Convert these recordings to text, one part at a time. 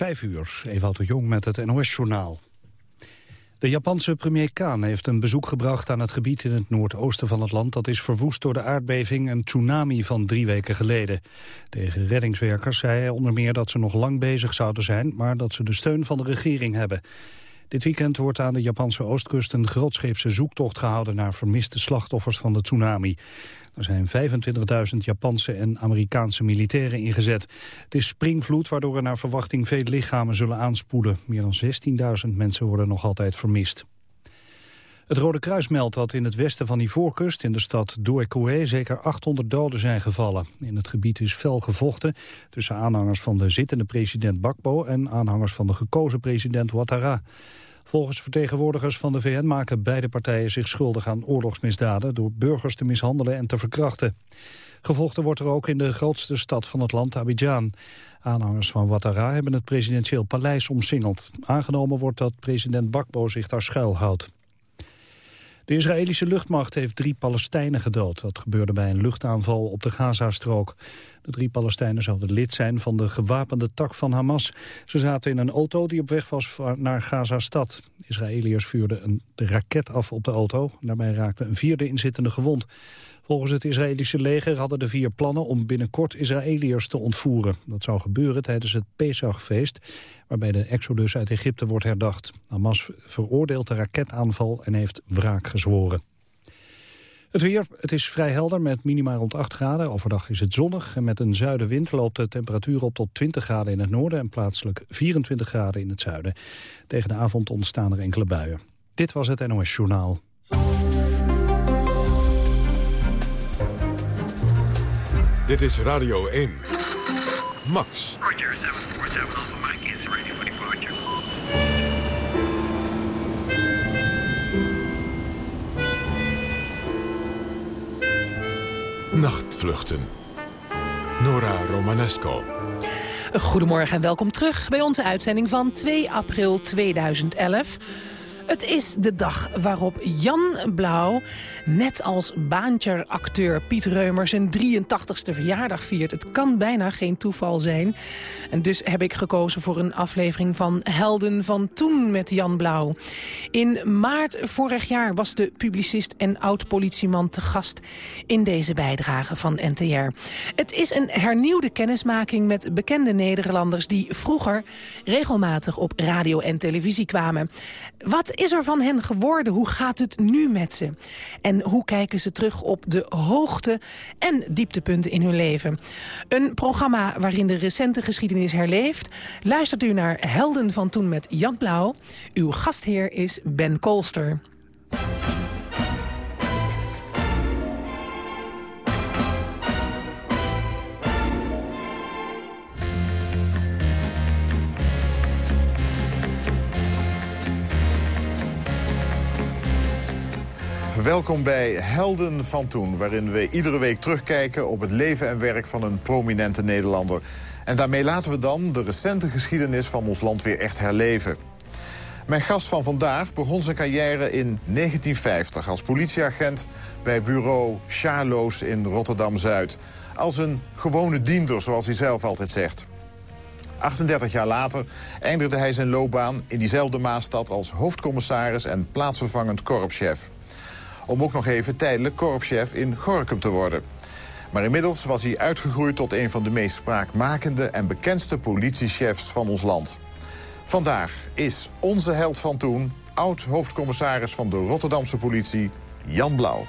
Vijf uur, Ewout de Jong met het NOS-journaal. De Japanse premier Kan heeft een bezoek gebracht aan het gebied in het noordoosten van het land... dat is verwoest door de aardbeving en tsunami van drie weken geleden. Tegen reddingswerkers zei hij onder meer dat ze nog lang bezig zouden zijn... maar dat ze de steun van de regering hebben. Dit weekend wordt aan de Japanse oostkust een grootscheepse zoektocht gehouden... naar vermiste slachtoffers van de tsunami. Er zijn 25.000 Japanse en Amerikaanse militairen ingezet. Het is springvloed waardoor er naar verwachting veel lichamen zullen aanspoelen. Meer dan 16.000 mensen worden nog altijd vermist. Het Rode Kruis meldt dat in het westen van Ivoorkust, in de stad Douekoué, zeker 800 doden zijn gevallen. In het gebied is fel gevochten tussen aanhangers van de zittende president Bakbo en aanhangers van de gekozen president Ouattara. Volgens vertegenwoordigers van de VN maken beide partijen zich schuldig aan oorlogsmisdaden door burgers te mishandelen en te verkrachten. Gevochten wordt er ook in de grootste stad van het land, Abidjan. Aanhangers van Ouattara hebben het presidentieel paleis omsingeld. Aangenomen wordt dat president Bakbo zich daar schuilhoudt. De Israëlische luchtmacht heeft drie Palestijnen gedood. Dat gebeurde bij een luchtaanval op de Gazastrook. De drie Palestijnen zouden lid zijn van de gewapende tak van Hamas. Ze zaten in een auto die op weg was naar Gaza-stad. Israëliërs vuurden een raket af op de auto. Daarbij raakte een vierde inzittende gewond. Volgens het Israëlische leger hadden de vier plannen om binnenkort Israëliërs te ontvoeren. Dat zou gebeuren tijdens het Pesachfeest, waarbij de exodus uit Egypte wordt herdacht. Hamas veroordeelt de raketaanval en heeft wraak gezworen. Het weer, het is vrij helder met minima rond 8 graden. Overdag is het zonnig en met een zuidenwind loopt de temperatuur op tot 20 graden in het noorden... en plaatselijk 24 graden in het zuiden. Tegen de avond ontstaan er enkele buien. Dit was het NOS Journaal. Dit is Radio 1. Max. Nachtvluchten. Nora Romanesco. Goedemorgen en welkom terug bij onze uitzending van 2 april 2011. Het is de dag waarop Jan Blauw, net als baantje-acteur Piet Reumer... zijn 83ste verjaardag viert. Het kan bijna geen toeval zijn. En dus heb ik gekozen voor een aflevering van Helden van Toen met Jan Blauw. In maart vorig jaar was de publicist en oud-politieman te gast... in deze bijdrage van NTR. Het is een hernieuwde kennismaking met bekende Nederlanders... die vroeger regelmatig op radio en televisie kwamen. Wat is er van hen geworden? Hoe gaat het nu met ze? En hoe kijken ze terug op de hoogte- en dieptepunten in hun leven? Een programma waarin de recente geschiedenis herleeft. Luistert u naar Helden van Toen met Jan Blauw. Uw gastheer is Ben Kolster. Welkom bij Helden van Toen, waarin we iedere week terugkijken op het leven en werk van een prominente Nederlander. En daarmee laten we dan de recente geschiedenis van ons land weer echt herleven. Mijn gast van vandaag begon zijn carrière in 1950 als politieagent bij bureau Charloes in Rotterdam-Zuid. Als een gewone diender, zoals hij zelf altijd zegt. 38 jaar later eindigde hij zijn loopbaan in diezelfde Maastad als hoofdcommissaris en plaatsvervangend korpschef om ook nog even tijdelijk korpschef in Gorkum te worden. Maar inmiddels was hij uitgegroeid tot een van de meest spraakmakende en bekendste politiechefs van ons land. Vandaag is onze held van toen, oud-hoofdcommissaris van de Rotterdamse politie, Jan Blauw.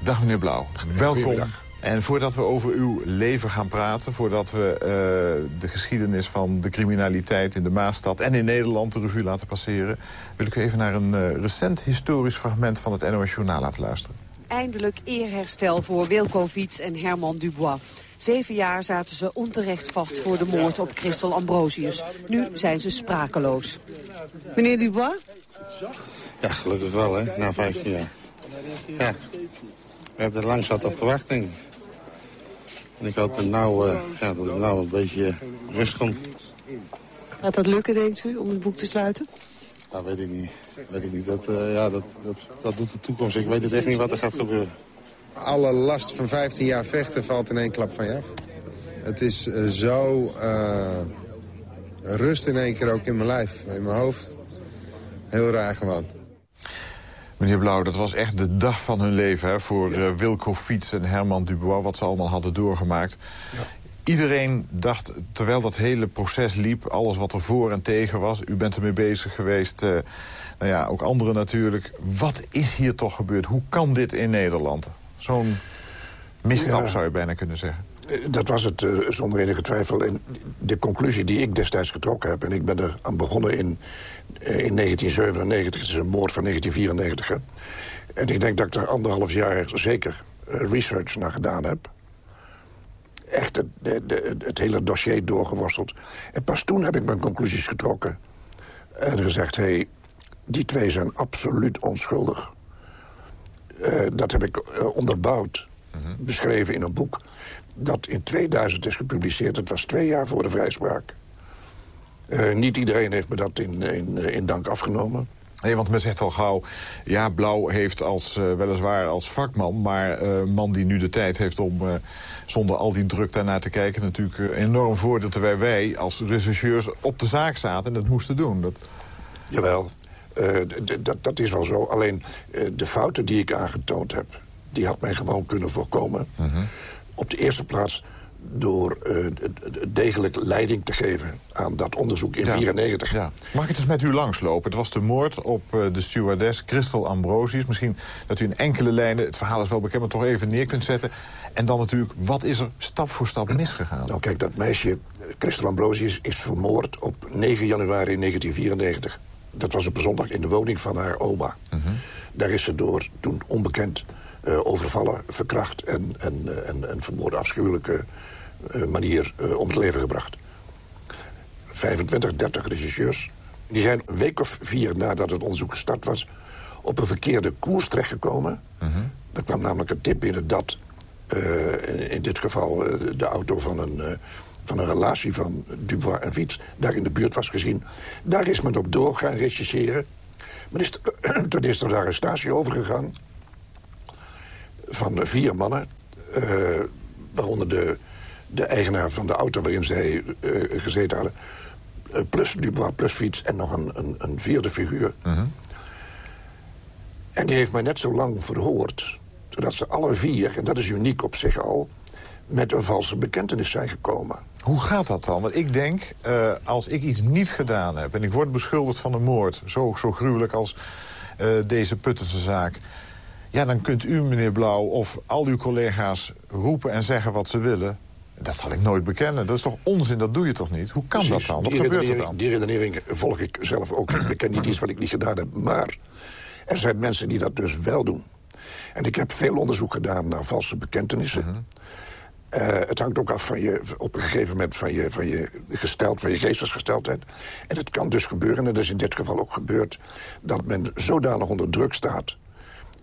Dag meneer Blauw, welkom. En voordat we over uw leven gaan praten... voordat we uh, de geschiedenis van de criminaliteit in de Maastad... en in Nederland de revue laten passeren... wil ik u even naar een uh, recent historisch fragment van het NOS Journaal laten luisteren. Eindelijk eerherstel voor Wilco Fiets en Herman Dubois. Zeven jaar zaten ze onterecht vast voor de moord op Christel Ambrosius. Nu zijn ze sprakeloos. Meneer Dubois? Ja, gelukkig wel, hè, na 15 jaar. Ja, we hebben er lang zat op gewacht, denk ik. En ik hoop dat, nou, uh, ja, dat het nou een beetje rust komt. Gaat dat lukken, denkt u, om het boek te sluiten? Dat weet ik niet. Weet ik niet. Dat, uh, ja, dat, dat, dat doet de toekomst. Ik weet het echt niet wat er gaat gebeuren. Alle last van 15 jaar vechten valt in één klap van je af. Het is uh, zo rust in één keer ook in mijn lijf, in mijn hoofd. Heel raar gewoon. Meneer Blauw, dat was echt de dag van hun leven hè, voor ja. Wilco Fiets en Herman Dubois... wat ze allemaal hadden doorgemaakt. Ja. Iedereen dacht, terwijl dat hele proces liep... alles wat er voor en tegen was, u bent ermee bezig geweest... Uh, nou ja, ook anderen natuurlijk. Wat is hier toch gebeurd? Hoe kan dit in Nederland? Zo'n misstap ja. zou je bijna kunnen zeggen. Dat was het uh, zonder enige twijfel. En de conclusie die ik destijds getrokken heb... en ik ben er aan begonnen in, uh, in 1997, het is een moord van 1994. Hè. En ik denk dat ik er anderhalf jaar zeker research naar gedaan heb. Echt het, het hele dossier doorgeworsteld. En pas toen heb ik mijn conclusies getrokken. En gezegd, hé, hey, die twee zijn absoluut onschuldig. dat heb ik onderbouwd. Beschreven in een boek dat in 2000 is gepubliceerd. Het was twee jaar voor de vrijspraak. Uh, niet iedereen heeft me dat in, in, in dank afgenomen. Nee, want men zegt al gauw... ja, Blauw heeft als, uh, weliswaar als vakman... maar uh, man die nu de tijd heeft om uh, zonder al die druk daarnaar te kijken... natuurlijk een enorm voordeel terwijl wij als rechercheurs op de zaak zaten... en dat moesten doen. Dat... Jawel, dat, dat is wel zo. Alleen de fouten die ik aangetoond heb... die had men gewoon kunnen voorkomen. -huh op de eerste plaats door uh, degelijk leiding te geven aan dat onderzoek in 1994. Ja, ja. Mag ik het eens met u langslopen? Het was de moord op uh, de stewardess Christel Ambrosius. Misschien dat u in enkele lijnen, het verhaal is wel bekend... maar toch even neer kunt zetten. En dan natuurlijk, wat is er stap voor stap misgegaan? Nou kijk, dat meisje, Christel Ambrosius, is vermoord op 9 januari 1994. Dat was op een zondag in de woning van haar oma. Uh -huh. Daar is ze door, toen onbekend overvallen, verkracht en, en, en, en vermoorde afschuwelijke uh, manier om het leven gebracht. 25, 30 regisseurs. Die zijn een week of vier nadat het onderzoek gestart was... op een verkeerde koers terechtgekomen. -huh. Er kwam namelijk een tip binnen dat... In, in, dit geval de auto van een, van een relatie van Dubois en Fiets... daar in de buurt was gezien. Daar is men op door gaan rechercheren. Men is, toen is er de arrestatie overgegaan van vier mannen. Uh, waaronder de, de eigenaar van de auto waarin zij uh, gezeten hadden. Uh, plus Dubois, plus fiets en nog een, een, een vierde figuur. -huh. En die heeft mij net zo lang verhoord... zodat ze alle vier, en dat is uniek op zich al... met een valse bekentenis zijn gekomen. Hoe gaat dat dan? Want ik denk, als ik iets niet gedaan heb... en ik word beschuldigd van een moord... zo, zo gruwelijk als deze Puttense zaak... Ja, dan kunt u, meneer Blauw, of al uw collega's roepen en zeggen wat ze willen. Dat zal ik nooit bekennen. Dat is toch onzin, dat doe je toch niet? Hoe kan Precies, dat dan? Wat gebeurt er dan? Die redenering volg ik zelf ook. ik beken niet iets wat ik niet gedaan heb. Maar er zijn mensen die dat dus wel doen. En ik heb veel onderzoek gedaan naar valse bekentenissen. Uh -huh. uh, het hangt ook af van je, op een gegeven moment van je, van je gesteld, van je geestesgesteldheid. En het kan dus gebeuren, en dat is in dit geval ook gebeurd... dat men zodanig onder druk staat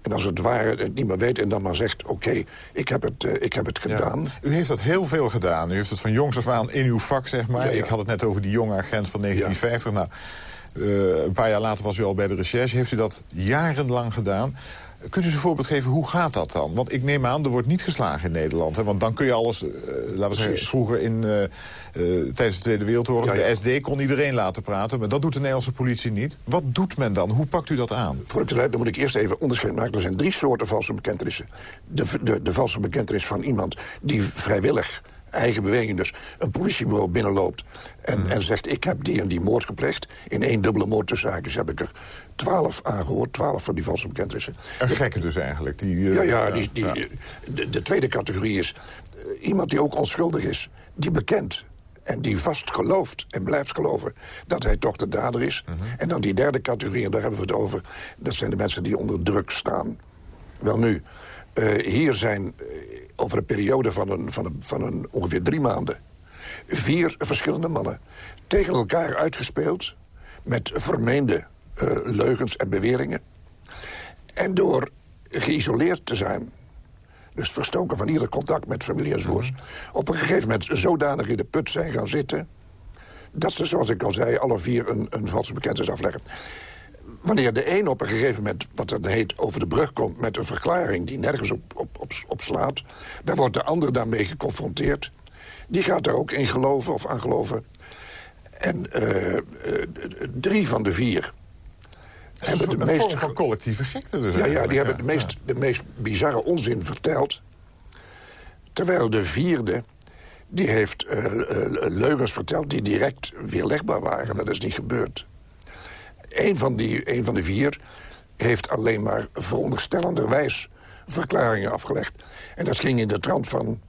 en als het ware het niet meer weet en dan maar zegt... oké, okay, ik, heb het, uh, ik heb het gedaan. Ja. U heeft dat heel veel gedaan. U heeft het van jongs af aan in uw vak, zeg maar. Ja, ja. Ik had het net over die jonge agent van 1950. Nou, uh, een paar jaar later was u al bij de recherche. Heeft u dat jarenlang gedaan? Kunt u eens een voorbeeld geven, hoe gaat dat dan? Want ik neem aan, er wordt niet geslagen in Nederland. Hè? Want dan kun je alles, uh, laten we zeggen, vroeger in, uh, uh, tijdens de Tweede Wereldoorlog... Ja, ja. de SD kon iedereen laten praten, maar dat doet de Nederlandse politie niet. Wat doet men dan? Hoe pakt u dat aan? Voor ik eruit, dan moet ik eerst even onderscheid maken. Er zijn drie soorten valse bekentenissen. De, de, de valse bekentenis van iemand die vrijwillig eigen beweging dus, een politiebureau binnenloopt... En, mm. en zegt, ik heb die en die moord gepleegd. In één dubbele moord tussen haakjes heb ik er twaalf aangehoord. Twaalf van die valse bekentenissen. Een gekke dus eigenlijk. Die, uh, ja, ja, die, die, ja. De, de, tweede categorie is uh, iemand die ook onschuldig is. Die bekent en die vast gelooft en blijft geloven dat hij toch de dader is. Mm -hmm. En dan die derde categorie, en daar hebben we het over... dat zijn de mensen die onder druk staan. Wel nu, uh, hier zijn over een periode van, een, van, een, van een ongeveer drie maanden... vier verschillende mannen tegen elkaar uitgespeeld... met vermeende uh, leugens en beweringen. En door geïsoleerd te zijn... dus verstoken van ieder contact met familie enzovoorts... Mm -hmm. op een gegeven moment zodanig in de put zijn gaan zitten... dat ze, zoals ik al zei, alle vier een, een valse bekentenis afleggen wanneer de een op een gegeven moment, wat dat heet, over de brug komt... met een verklaring die nergens op, op, op, op slaat... dan wordt de ander daarmee geconfronteerd. Die gaat er ook in geloven of aan geloven. En eh, eh, drie van de vier hebben de meest... vorm van collectieve gekte dus Ja, ja die hebben de meest, de meest bizarre onzin verteld. Terwijl de vierde, die heeft eh, leugens verteld die direct weerlegbaar waren. Dat is niet gebeurd. Eén van, die, een van de vier heeft alleen maar veronderstellenderwijs verklaringen afgelegd. En dat ging in de trant van...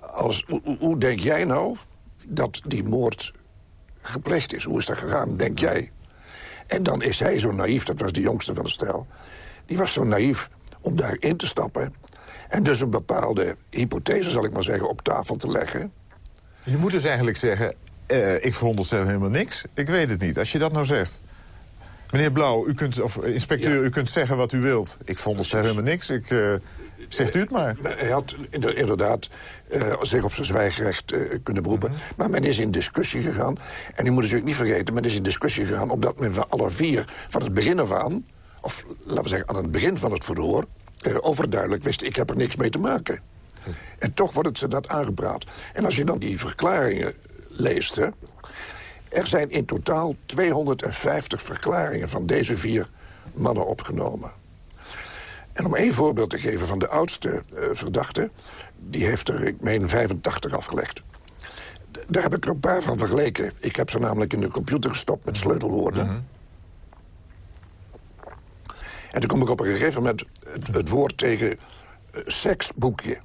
Als, hoe, denk jij nou dat die moord gepleegd is? Hoe is dat gegaan, denk jij? En dan is hij zo naïef, dat was de jongste van de stel... die was zo naïef om daarin te stappen... en dus een bepaalde hypothese, zal ik maar zeggen, op tafel te leggen... Je moet dus eigenlijk zeggen, eh, ik veronderstel helemaal niks. Ik weet het niet. Als je dat nou zegt. Meneer Blauw, u kunt, of eh, inspecteur, Ja. u kunt zeggen wat u wilt. Ik veronderstel helemaal niks. Ik, eh, zegt u het maar. Hij had inder- inderdaad eh, zich op zijn zwijgrecht kunnen beroepen. Maar men is in discussie gegaan. En u moet natuurlijk niet vergeten, men is in discussie gegaan... omdat men van alle vier van het begin af aan... of laten we zeggen aan het begin van het verhoor... overduidelijk wist, ik heb er niks mee te maken. En toch wordt het ze dat aangepraat. En als je dan die verklaringen leest... Hè, er zijn in totaal 250 verklaringen van deze vier mannen opgenomen. En om één voorbeeld te geven van de oudste eh, verdachte... die heeft er, ik meen, 85 afgelegd. D- Daar heb ik er een paar van vergeleken. Ik heb ze namelijk in de computer gestopt met sleutelwoorden. En toen kom ik op een gegeven moment het, het woord tegen eh, seksboekje.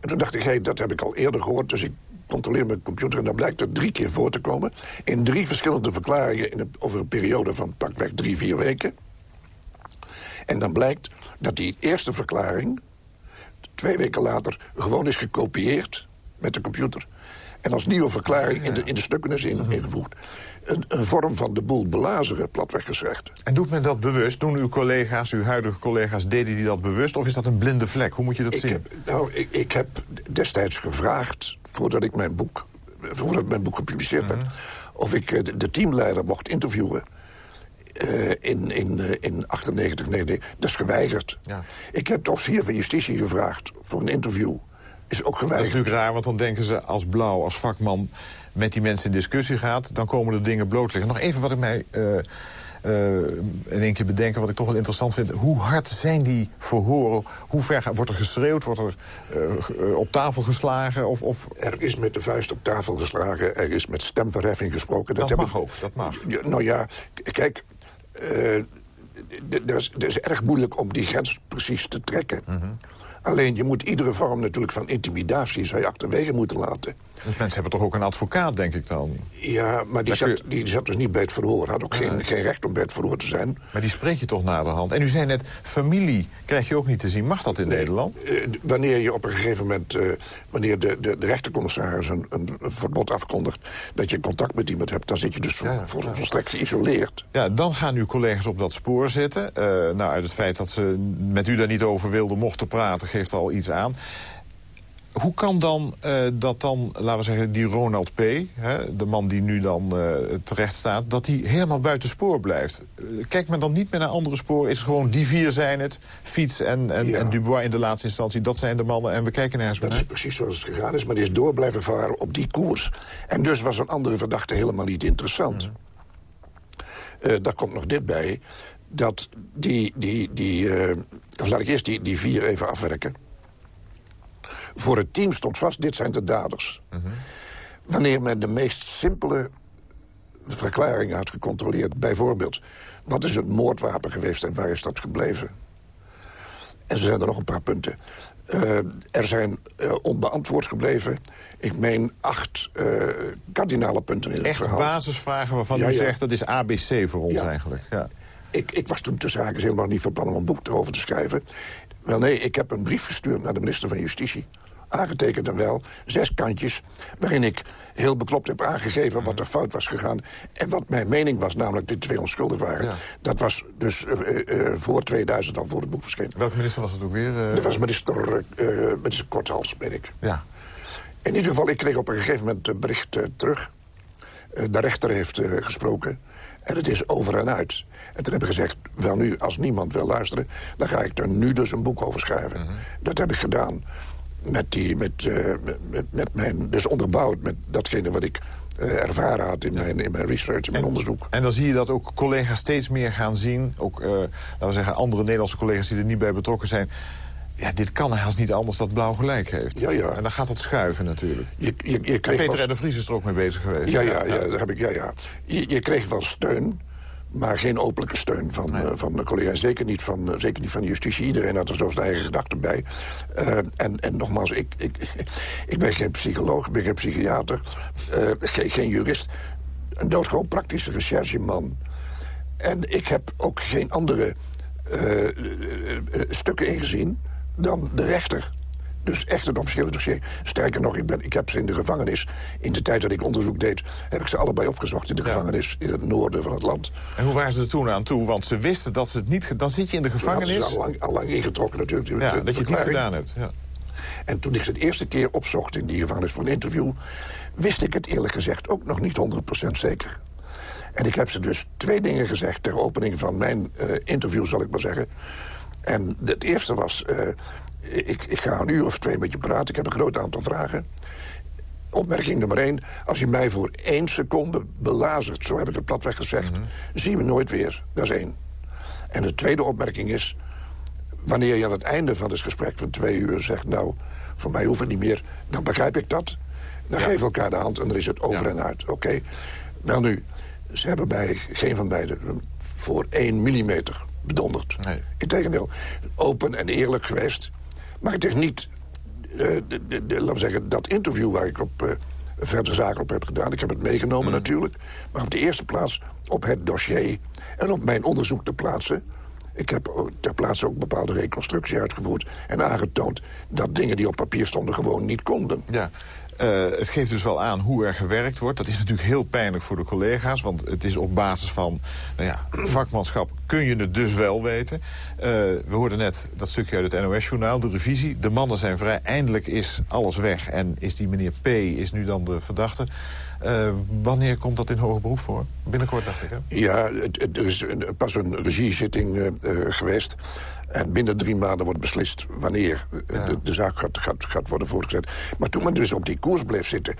En toen dacht ik, hey, dat heb ik al eerder gehoord... dus ik controleer mijn computer en daar blijkt er drie keer voor te komen... in drie verschillende verklaringen in over een periode van pakweg drie, vier weken... En dan blijkt dat die eerste verklaring... twee weken later gewoon is gekopieerd met de computer... en als nieuwe verklaring in de, in de stukken is in- ingevoegd. Een, een vorm van de boel belazeren, platweg gezegd. En doet men dat bewust? Doen uw collega's, uw huidige collega's, deden die dat bewust? Of is dat een blinde vlek? Hoe moet je dat Ik zien? heb, nou, ik, ik heb destijds gevraagd, voordat ik mijn boek, voordat mijn boek gepubliceerd werd... of ik eh, de, de teamleider mocht interviewen eh, in, in, eh, in 98, nee, nee, dat is geweigerd. Ja. Ik heb de officier van justitie gevraagd voor een interview. Is ook Dat is geweigerd. natuurlijk raar, want dan denken ze als Blauw, als vakman... met die mensen in discussie gaat, dan komen er dingen bloot liggen. Nog even wat ik mij eh, eh, in één keer bedenken, wat ik toch wel interessant vind. Hoe hard zijn die verhoren? Hoe ver wordt er geschreeuwd? Wordt er eh, eh, op tafel geslagen? Of, of... Er is met de vuist op tafel geslagen, er is met stemverheffing gesproken. Dat heb mag ik- ook, dat mag. Nou ja, kijk, eh, d- dat is, erg moeilijk om die grens precies te trekken. Mhm. Alleen je moet iedere vorm natuurlijk van intimidatie zou achterwege moeten laten. Want mensen hebben toch ook een advocaat, denk ik dan? Ja, maar die zat, die zat dus niet bij het verhoor. Had ook geen, geen recht om bij het verhoor te zijn. Maar die spreek je toch naderhand. En u zei net, familie krijg je ook niet te zien. Mag dat in Nederland? Eh, wanneer je op een gegeven moment, eh, wanneer de, de, de rechtercommissaris een, een, verbod afkondigt... dat je contact met iemand hebt, dan zit je dus Ja, vol- ja. volstrekt geïsoleerd. Ja, dan gaan uw collega's op dat spoor zitten. Eh, nou, uit het feit dat ze met u daar niet over wilden mochten praten... geeft al iets aan. Hoe kan dan eh, dat dan, laten we zeggen, die Ronald P., hè, de man die nu dan eh, terecht staat... dat die helemaal buiten spoor blijft? Kijkt men dan niet meer naar andere sporen? Is het gewoon die vier zijn het? Fiets en, en, Ja. en Dubois in de laatste instantie, dat zijn de mannen... en we kijken meer Dat is naar? precies zoals het gegaan is, maar die is door blijven varen op die koers. En dus was een andere verdachte helemaal niet interessant. Eh, daar komt nog dit bij, dat die, die, die of laat ik eerst die, die vier even afwerken. Voor het team stond vast, dit zijn de daders. Wanneer men de meest simpele verklaring had gecontroleerd... bijvoorbeeld, wat is het moordwapen geweest en waar is dat gebleven? En zo zijn er nog een paar punten. Eh, er zijn eh, onbeantwoord gebleven, ik meen acht eh kardinale punten in het Echt verhaal. basisvragen waarvan Ja, u ja. zegt... dat is ABC voor ons Ja. eigenlijk. Ja. Ik, ik was toen tussen haakjes helemaal niet van plan om een boek erover te schrijven. Wel nee, ik heb een brief gestuurd naar de minister van Justitie. Aangetekend en wel, zes kantjes... waarin ik heel beklopt heb aangegeven wat er fout was gegaan... en wat mijn mening was, namelijk dat die twee onschuldig waren. Ja. Dat was dus eh, eh, voor 2000 al voor het boek verscheen. Welke minister was het ook weer? eh? Dat was minister, eh minister Korthals, ben ik. Ja. In ieder geval, ik kreeg op een gegeven moment een bericht eh, terug. Eh, de rechter heeft eh, gesproken. En het is over en uit. En toen heb ik gezegd, wel nu, als niemand wil luisteren... dan ga ik er nu dus een boek over schrijven. Dat heb ik gedaan. Met, die, met, uh, met, met, mijn, dus onderbouwd met datgene wat ik uh, ervaren had in mijn, in mijn research, in mijn onderzoek. En dan zie je dat ook collega's steeds meer gaan zien. Ook, uh, laten we zeggen, andere Nederlandse collega's die er niet bij betrokken zijn. Ja, dit kan haast niet anders dat Blauw gelijk heeft. Ja, ja. En dan gaat dat schuiven natuurlijk. Je, je, je kreeg Peter en de Vries is er ook mee bezig geweest. Ja, ja, ja, daar heb ik, ja, ja. Je, je kreeg wel steun maar geen openlijke steun van, nee. uh, van de collega's. Zeker niet van, uh, zeker niet van justitie. Iedereen had er zo zijn eigen gedachten bij. Uh, en, en nogmaals, ik, ik, ik ben geen psycholoog, ik ben geen psychiater, geen, geen jurist. Een doodgewoon praktische rechercheman. En ik heb ook geen andere stukken ingezien dan de rechter. Dus echt een officiële dossier. Sterker nog, ik, ben, ik heb ze in de gevangenis... in de tijd dat ik onderzoek deed... heb ik ze allebei opgezocht in de ja. gevangenis... in het noorden van het land. En hoe waren ze er toen aan toe? Want ze wisten dat ze het niet... Dan zit je in de gevangenis... Ze al lang, al lang ingetrokken natuurlijk. Ja, dat je het niet gedaan hebt. Ja. En toen ik ze de eerste keer opzocht in die gevangenis voor een interview... wist ik het eerlijk gezegd ook nog niet 100% zeker. En ik heb ze dus twee dingen gezegd... ter opening van mijn uh, interview, zal ik maar zeggen. En het eerste was... Uh, ik, ik, ga een uur of twee met je praten. Ik heb een groot aantal vragen. Opmerking nummer één. Als je mij voor één seconde belazert, zo heb ik het platweg gezegd... Mm -hmm. zie je me nooit weer. Dat is één. En de tweede opmerking is... wanneer je aan het einde van het gesprek van twee uur zegt... nou, voor mij hoeft het niet meer, dan begrijp ik dat. Dan ja. geven we elkaar de hand en dan is het over ja. en uit. Oké? Okay? Nou nu, ze hebben mij geen van beiden voor één millimeter bedonderd. Nee. Integendeel, open en eerlijk geweest... Maar het is niet, uh, de, de, de, laten we zeggen, dat interview waar ik op uh, verder zaken op heb gedaan. Ik heb het meegenomen mm. natuurlijk. Maar op de eerste plaats op het dossier en op mijn onderzoek ter plaatse. Ik heb ter plaatse ook bepaalde reconstructie uitgevoerd... en aangetoond dat dingen die op papier stonden gewoon niet konden. Ja. Uh, het geeft dus wel aan hoe er gewerkt wordt. Dat is natuurlijk heel pijnlijk voor de collega's. Want het is op basis van nou ja, vakmanschap kun je het dus wel weten. Uh, we hoorden net dat stukje uit het NOS-journaal, de revisie. De mannen zijn vrij. Eindelijk is alles weg. En is die meneer P. is nu dan de verdachte. Uh, wanneer komt dat in hoger beroep voor? Binnenkort, dacht ik, hè? Ja, er is pas een regiezitting geweest. En binnen drie maanden wordt beslist wanneer ja. de, de, zaak gaat, gaat, gaat worden voortgezet. Maar toen men dus op die koers bleef zitten...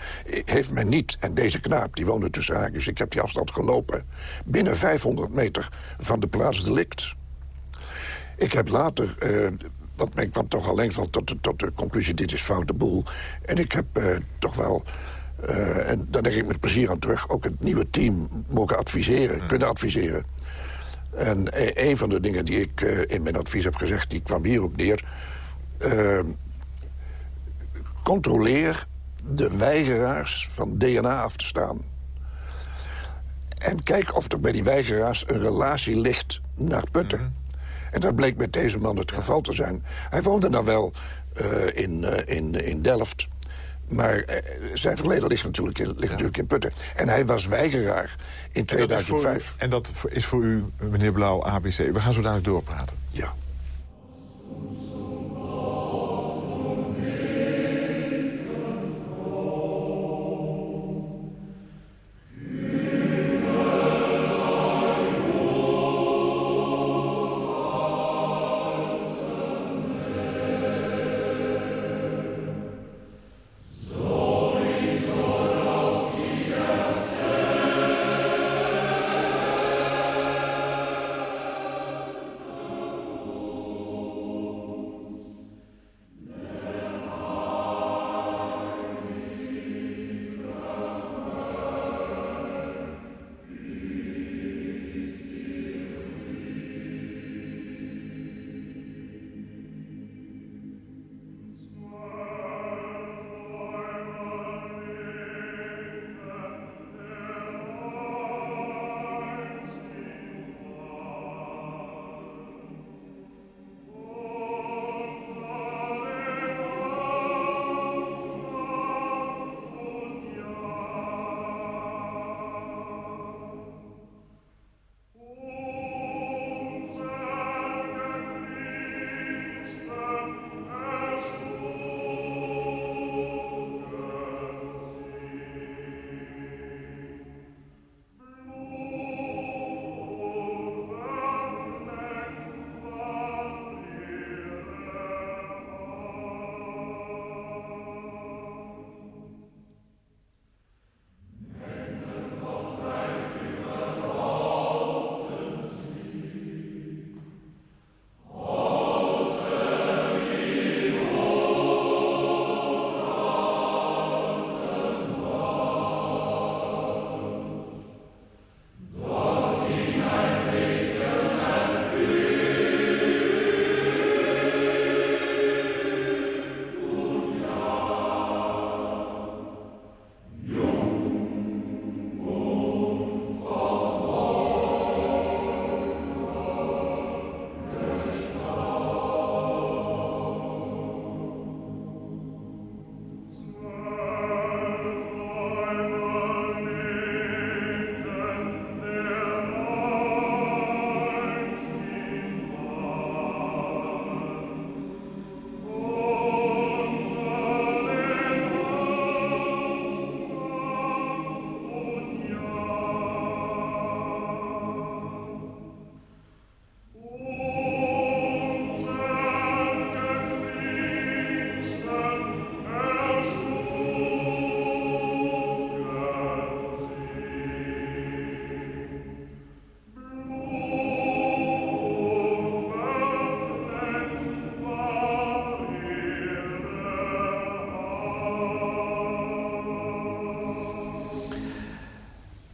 heeft men niet, en deze knaap, die woonde tussen haakjes... ik heb die afstand gelopen, binnen 500 meter van de plaats delict. Ik heb later... want men kwam toch alleen van tot, tot de conclusie... dit is foute boel. En ik heb toch wel... Uh, en daar denk ik met plezier aan terug. Ook het nieuwe team mogen adviseren, kunnen adviseren. En een van de dingen die ik uh, in mijn advies heb gezegd... die kwam hierop neer. Uh, controleer de weigeraars van DNA af te staan. En kijk of er bij die weigeraars een relatie ligt naar Putten. Mm -hmm. En dat bleek met deze man het geval te zijn. Hij woonde dan wel in, in, in Delft... Maar uh, zijn verleden ligt natuurlijk, in, ligt ja. natuurlijk in Putten. En hij was weigeraar in 2005. En dat, u, en dat is voor u, meneer Blauw, ABC. We gaan zo dadelijk doorpraten. Ja.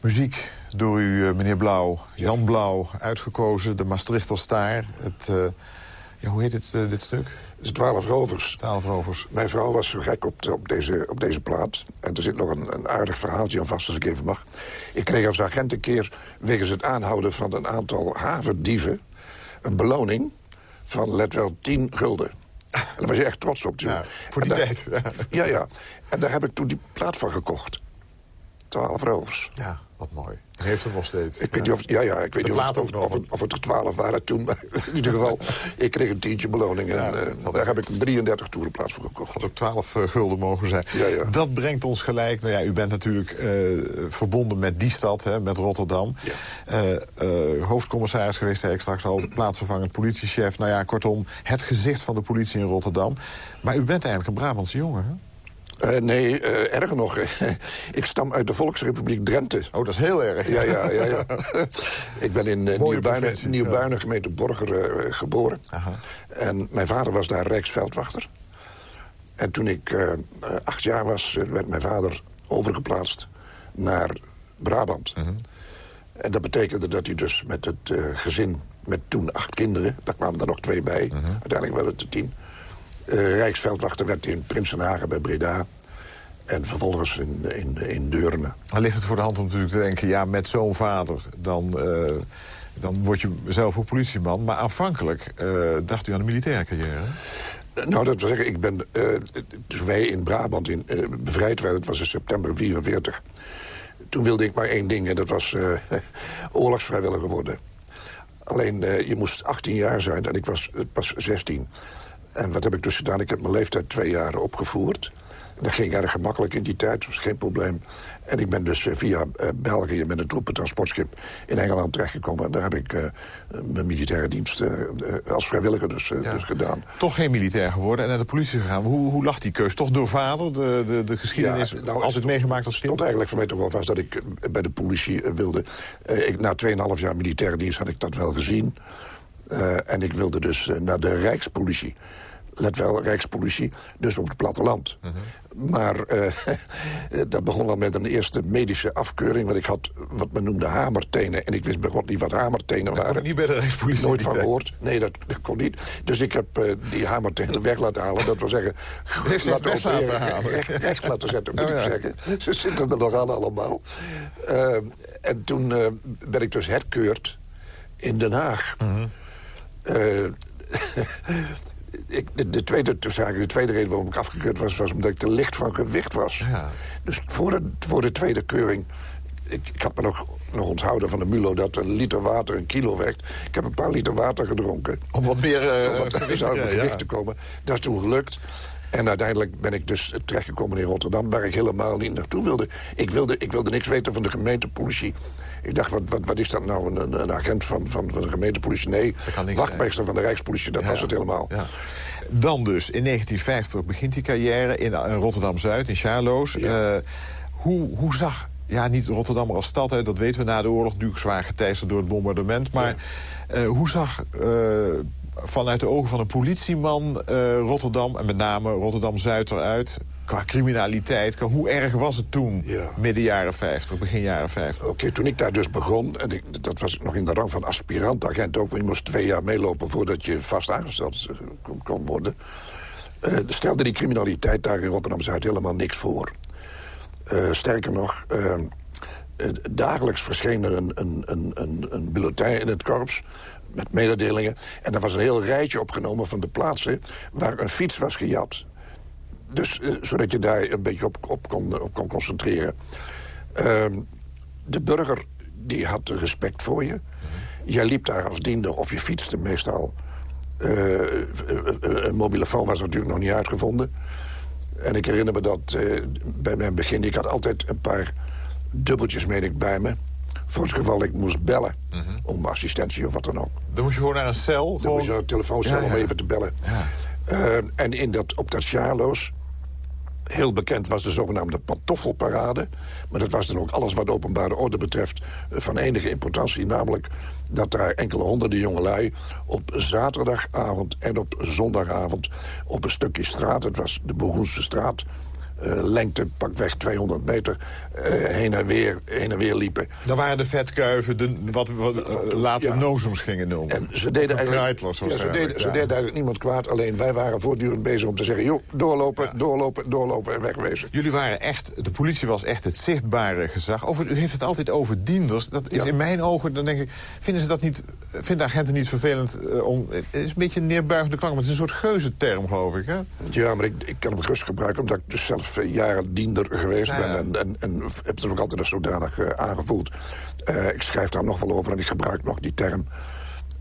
Muziek door u, eh, meneer Blauw, Jan Blauw, uitgekozen. De Maastrichter Staar. Het, eh, ja, hoe heet het, eh, dit stuk? Het is Twaalf Rovers. Twaalf Rovers. Mijn vrouw was zo gek op, de- op, deze, op deze plaat. En er zit nog een, een aardig verhaaltje aan vast, als ik even mag. Ik kreeg als agent een keer, wegens het aanhouden van een aantal haverdieven... een beloning van, let wel, 10 gulden. En daar was je echt trots op. Ja, voor die daar- tijd. Ja, ja. En daar heb ik toen die plaat van gekocht. Twaalf Rovers. Ja, wat mooi. Hij heeft hem nog steeds. Ik weet niet of, ja, ja, ik weet niet of, het, of, het, of het er twaalf waren toen. Maar in ieder geval, ik kreeg een tientje beloning. En Ja, eh, daar heb ik een 33 toerenplaats voor gekocht. had ook 12 eh, gulden mogen zijn. Ja, ja. Dat brengt ons gelijk... Nou ja, u bent natuurlijk eh, verbonden met die stad, hè, met Rotterdam. Ja. Hoofdcommissaris geweest, zei ik straks al. Plaatsvervangend politiechef. Nou ja, kortom, het gezicht van de politie in Rotterdam. Maar u bent eigenlijk een Brabantse jongen, hè? Eh, nee, eh, erger nog. ik stam uit de Volksrepubliek Drenthe. Oh, dat is heel erg. Ja, ja, ja. ja. ik ben in uh, Nieuwbuinen, Nieuwbuinen gemeente Borger, geboren. Aha. En mijn vader was daar rijksveldwachter. En toen ik acht jaar was, werd mijn vader overgeplaatst naar Brabant. Mhm. En dat betekende dat hij dus met het gezin, met toen acht kinderen... daar kwamen er nog twee bij, Mhm. uiteindelijk werden het er tien... eh, rijksveldwachter werd in Prinsenhagen bij Breda... en vervolgens in, in, in Deurne. Dan ligt het voor de hand om natuurlijk te denken... ja, met zo'n vader, dan, eh, dan word je zelf ook politieman. Maar aanvankelijk eh, dacht u aan een militaire carrière. Nou, dat wil zeggen, ik ben, eh, toen wij in Brabant in, bevrijd werden... het was in september 44... toen wilde ik maar één ding en dat was oorlogsvrijwilliger worden. Alleen, je moest 18 jaar zijn en ik was pas 16. En wat heb ik dus gedaan? Ik heb mijn leeftijd twee jaar opgevoerd. Dat ging erg gemakkelijk in die tijd, dat was geen probleem. En ik ben dus eh, via eh, België met een troepentransportschip in Engeland terechtgekomen. En daar heb ik eh, mijn militaire dienst als vrijwilliger dus, Ja. dus gedaan. Toch geen militair geworden en naar de politie gegaan. Hoe, hoe lag die keus? Toch door vader? De, de, de geschiedenis Ja, nou, altijd het meegemaakt als stond kind? eigenlijk voor mij toch wel vast dat ik bij de politie wilde. Ik, na 2,5 jaar militaire dienst had ik dat wel gezien. En ik wilde dus naar de Rijkspolitie. Let wel, Rijkspolitie, dus op het platteland. Maar eh, dat begon al met een eerste medische afkeuring... want ik had wat men noemde hamertenen... en ik wist bij God niet wat hamertenen waren. Niet bij de Rijkspolitie. Nooit van gehoord. Nee, dat, dat kon niet. Dus ik heb eh, die hamertenen weg laten halen. Dat wil zeggen... Heeft het weg laten halen? Recht, recht laten zetten, moet Oh, ik ja. zeggen. Ze zitten er nog aan allemaal. Eh, en toen eh, ben ik dus herkeurd in Den Haag. Mhm. De, de, tweede, de tweede reden waarom ik afgekeurd was... was omdat ik te licht van gewicht was. Ja. Dus voor de, voor de tweede keuring... Ik, ik had me nog, nog onthouden van de MULO dat een liter water een kilo weegt. Ik heb een paar liter water gedronken. Om wat meer eh, om wat gewicht ja. te komen. Dat is toen gelukt. En uiteindelijk ben ik dus terechtgekomen in Rotterdam... waar ik helemaal niet naartoe wilde. Ik wilde, ik wilde niks weten van de gemeentepolitie. Ik dacht, wat, wat, wat is dat nou, een, een agent van, van, van de gemeentepolitie? Nee, wachtmeester van de Rijkspolitie, dat Ja. was het helemaal. Ja. Dan dus, in 1950 begint die carrière in eh, Rotterdam-Zuid, in Charloes. Eh, hoe, hoe zag, ja niet Rotterdam als stad, hè, dat weten we na de oorlog... natuurlijk zwaar geteisterd door het bombardement. Maar eh, hoe zag vanuit de ogen van een politieman Rotterdam... en met name Rotterdam-Zuid eruit... qua criminaliteit, qua, hoe erg was het toen? Ja. Midden jaren 50, begin jaren 50. Oké, toen ik daar dus begon, en ik, dat was ik nog in de rang van aspirant-agent ook... want je moest twee jaar meelopen voordat je vast aangesteld eh, kon, kon worden... eh, stelde die criminaliteit daar in Rotterdam-Zuid helemaal niks voor. Eh, sterker nog, eh, eh, dagelijks verscheen er een, een, een, een, een bulletin in het korps met mededelingen. En er was een heel rijtje opgenomen van de plaatsen waar een fiets was gejat. Dus, eh, zodat je daar een beetje op, op, kon, op kon concentreren. Ehm, de burger die had respect voor je. Jij liep daar als diende of je fietste meestal. Eh, eh, eh, een mobielefoon was natuurlijk nog niet uitgevonden. En ik herinner me dat eh, bij mijn begin... ik had altijd een paar dubbeltjes, meen ik, bij me. Voor het geval ik moest bellen. Om assistentie of wat dan ook. Dan moest je gewoon naar een cel. Dan gewoon- moest je naar de telefooncel Ja, om even te bellen. Ja. Eh, en in dat, op dat Charloes, heel bekend was de zogenaamde pantoffelparade. Maar dat was dan ook alles wat openbare orde betreft eh, van enige importantie. Namelijk dat daar enkele honderden jongelui op zaterdagavond en op zondagavond... op een stukje straat, het was de Boegoense straat... eh, lengte, pakweg 200 meter, eh, heen, en weer, heen en weer liepen. Dan waren de vetkuiven de, wat we eh, later Ja. nozems gingen noemen. En ze deden, eigenlijk, ja, ze, deden, ze ja. deden eigenlijk niemand kwaad. Alleen wij waren voortdurend bezig om te zeggen... joh, doorlopen, doorlopen, doorlopen en wegwezen. Jullie waren echt, de politie was echt het zichtbare gezag. Over, u heeft het altijd over dienders. Dat is in mijn ogen, dan denk ik, vinden ze dat niet, vinden agenten niet vervelend om... Het is een beetje een neerbuigende klank, maar het is een soort geuzenterm, geloof ik, hè? Ja, maar ik, ik kan hem gerust gebruiken... omdat ik dus zelf eh, jaren diender geweest Ja, ja. ben... En, en, en heb het ook altijd als zodanig eh, aangevoeld. Eh, ik schrijf daar nog wel over en ik gebruik nog die term.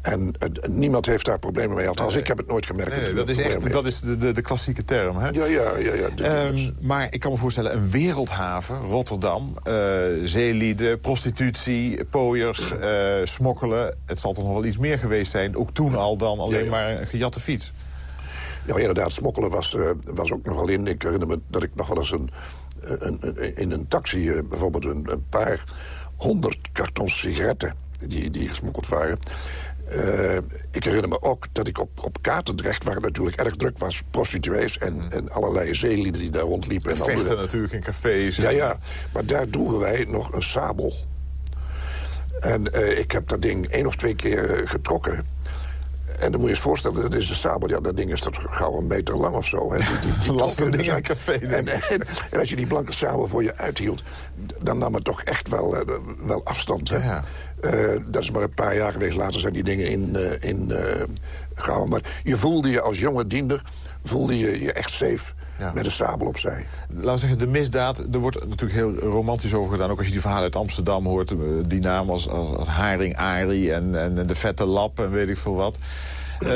En niemand heeft daar problemen mee. Althans, ik heb het nooit gemerkt. Nee, dat is echt dat is de, de, de klassieke term, hè? Ja, ja, ja. ja Ehm, maar ik kan me voorstellen, een wereldhaven, Rotterdam... zeelieden, prostitutie, pooiers, smokkelen... het zal toch nog wel iets meer geweest zijn, ook toen al dan alleen Ja, ja. maar een gejatte fiets. Ja, inderdaad, smokkelen was, eh, was ook nog wel in. Ik herinner me dat ik nog wel eens een, een, een- in een taxi... eh, bijvoorbeeld een, een paar honderd kartons sigaretten die, die gesmokkeld waren... Eh, ik herinner me ook dat ik op, op Katendrecht, waar het natuurlijk erg druk was... prostituees en, en allerlei zeelieden die daar rondliepen. En Vechten andere- natuurlijk in cafés. ja, ja, maar daar droegen wij nog een sabel. En eh, ik heb dat ding één of twee keer eh, getrokken. En dan moet je je eens voorstellen, dat is een sabel. Ja, dat ding is dat gauw een meter lang of zo. Hè. Die, die, die Lastig trokken ding café, En, en, en als je die blanke sabel voor je uithield... dan nam het toch echt wel, eh, wel afstand. Hè. Ja. Eh, dat is maar een paar jaar geweest. Later zijn die dingen in, eh in gehouden. Maar je voelde je als jonge diender... voelde je je echt safe Ja. met een sabel opzij. Laten we zeggen, de misdaad, er wordt natuurlijk heel romantisch over gedaan. Ook als je die verhalen uit Amsterdam hoort. eh, Die namen als, als, als Haring, Ari en, en de vette lap en weet ik veel wat. Eh,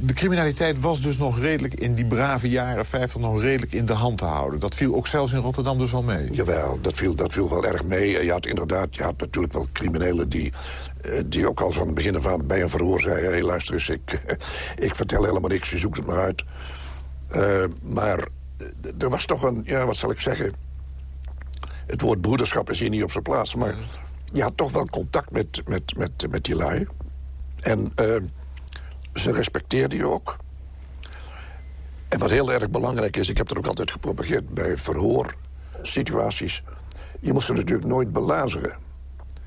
de criminaliteit was dus nog redelijk in die brave jaren 50 nog redelijk in de hand te houden. Dat viel ook zelfs in Rotterdam dus wel mee. Jawel, dat viel, dat viel wel erg mee. Je had inderdaad, je had natuurlijk wel criminelen die, eh, die ook al van het begin af aan bij een verhoor zeiden... hé, luister eens, ik, ik vertel helemaal niks, je zoekt het maar uit. Eh, maar eh, er was toch een, ja, wat zal ik zeggen... het woord broederschap is hier niet op zijn plaats... maar je had toch wel contact met, met, met, met die lui. En eh, ze respecteerden je ook. En wat heel erg belangrijk is, ik heb er ook altijd gepropageerd bij verhoorsituaties. Je moest ze natuurlijk nooit belazeren.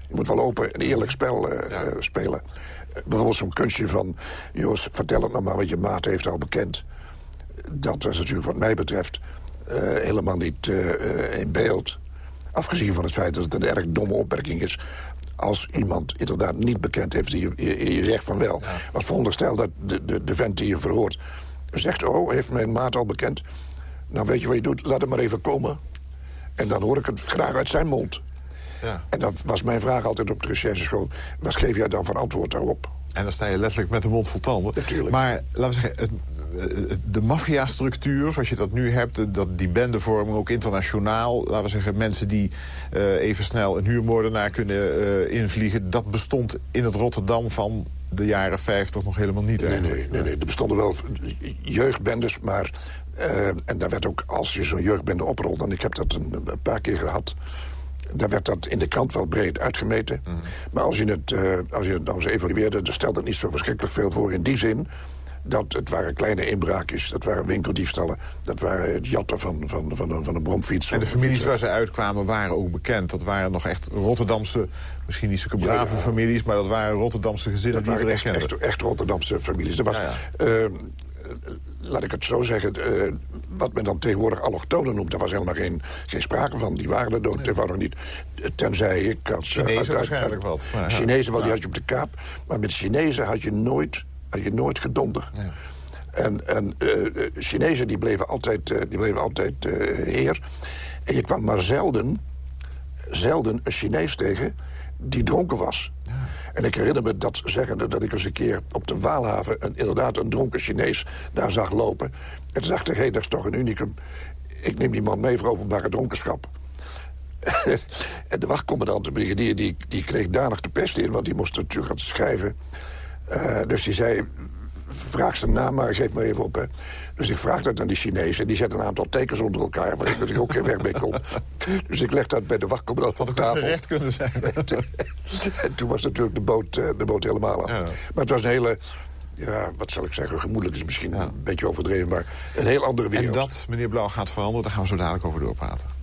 Je moet wel open en eerlijk spel spelen. Bijvoorbeeld zo'n kunstje van... Joost, vertel het nou maar, want je maat heeft al bekend. Dat was natuurlijk wat mij betreft eh, helemaal niet eh, in beeld. Afgezien van het feit dat het een erg domme opmerking is... als iemand inderdaad niet bekend heeft, die je, je, je zegt van wel. Wat veronderstel dat de, de, de vent die je verhoort zegt... oh, heeft mijn maat al bekend? Nou, weet je wat je doet? Laat hem maar even komen. En dan hoor ik het graag uit zijn mond. Ja. En dat was mijn vraag altijd op de rechercheschool. Wat geef jij dan van antwoord daarop? En dan sta je letterlijk met de mond vol tanden. Natuurlijk. Maar laten we zeggen, het, de maffiastructuur zoals je dat nu hebt... dat die bendevorming ook internationaal... laten we zeggen, mensen die eh, even snel een huurmoordenaar kunnen eh, invliegen... dat bestond in het Rotterdam van de jaren 50 nog helemaal niet. Nee, nee, nee, nee. Er bestonden wel jeugdbendes, maar... eh, en daar werd ook, als je zo'n jeugdbende oprolt... en ik heb dat een, een paar keer gehad... daar werd dat in de krant wel breed uitgemeten. Maar als je het, eh, als je het nou eens evalueerde... dan stelt het niet zo verschrikkelijk veel voor in die zin... dat het waren kleine inbraakjes, dat waren winkeldiefstallen... dat waren het jatten van, van, van, een, van een bromfiets. En de families waar ze uitkwamen waren ook bekend. Dat waren nog echt Rotterdamse, misschien niet zulke brave Ja, families... maar dat waren Rotterdamse gezinnen Dat die waren echt, echt, echt Rotterdamse families. Er was, Ja, ja. eh, laat ik het zo zeggen, eh, wat men dan tegenwoordig allochtonen noemt... daar was helemaal geen, geen sprake van. Die waren er dood eenvoudig niet. Tenzij ik had... ze Chinezen uit- uit- waarschijnlijk wat, maar ja. Chinezen, die had je op de kaap. Maar met Chinezen had je nooit, had je nooit gedonder. En, en eh, Chinezen die bleven altijd, eh, die bleven altijd heer. En je kwam maar zelden, zelden een Chinees tegen die dronken was. En ik herinner me dat zeggende dat ik eens een keer op de Waalhaven... Een, inderdaad een dronken Chinees daar zag lopen. En toen dacht ik, hé, dat is toch een unicum. Ik neem die man mee voor openbare dronkenschap. en de wachtcommandant, de brigadier, die, die kreeg danig de pest in... want die moest natuurlijk gaan schrijven. Eh, dus die zei, vraag zijn naam maar, geef maar even op. Hè. Dus ik vraag dat aan die Chinezen. Die zetten een aantal tekens onder elkaar... waar ik natuurlijk ook geen weg mee kon. Dus ik leg dat bij de wachtcommandant van de tafel. gerecht kunnen zijn. en toen was natuurlijk de boot, eh, de boot helemaal af. Ja. Maar het was een hele ja, wat zal ik zeggen, gemoedelijk is misschien een beetje overdreven... maar een heel andere wereld. En dat, meneer Blauw, gaat veranderen. Daar gaan we zo dadelijk over doorpraten.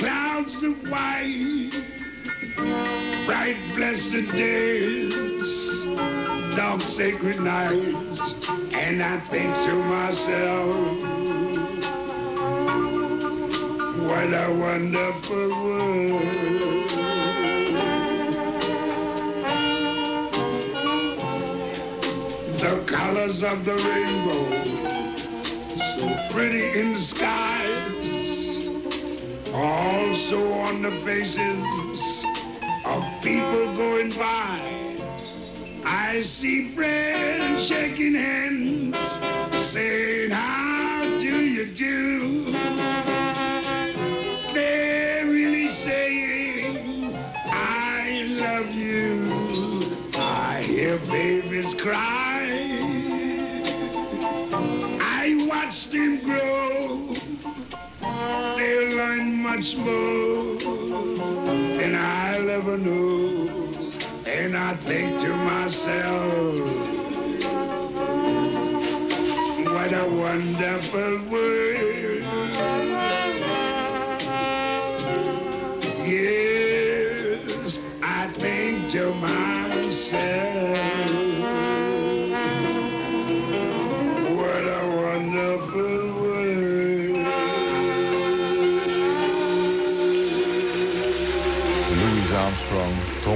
clouds of white, bright blessed days, dark sacred nights, and I think to myself, what a wonderful world. The colors of the rainbow, so pretty in the skies, also on the faces of people going by. I see friends shaking hands, saying, How do you do? They're really saying, I love you. I hear babies cry. I watch them grow. They'll much more than I'll ever know. And I think to myself, what a wonderful world.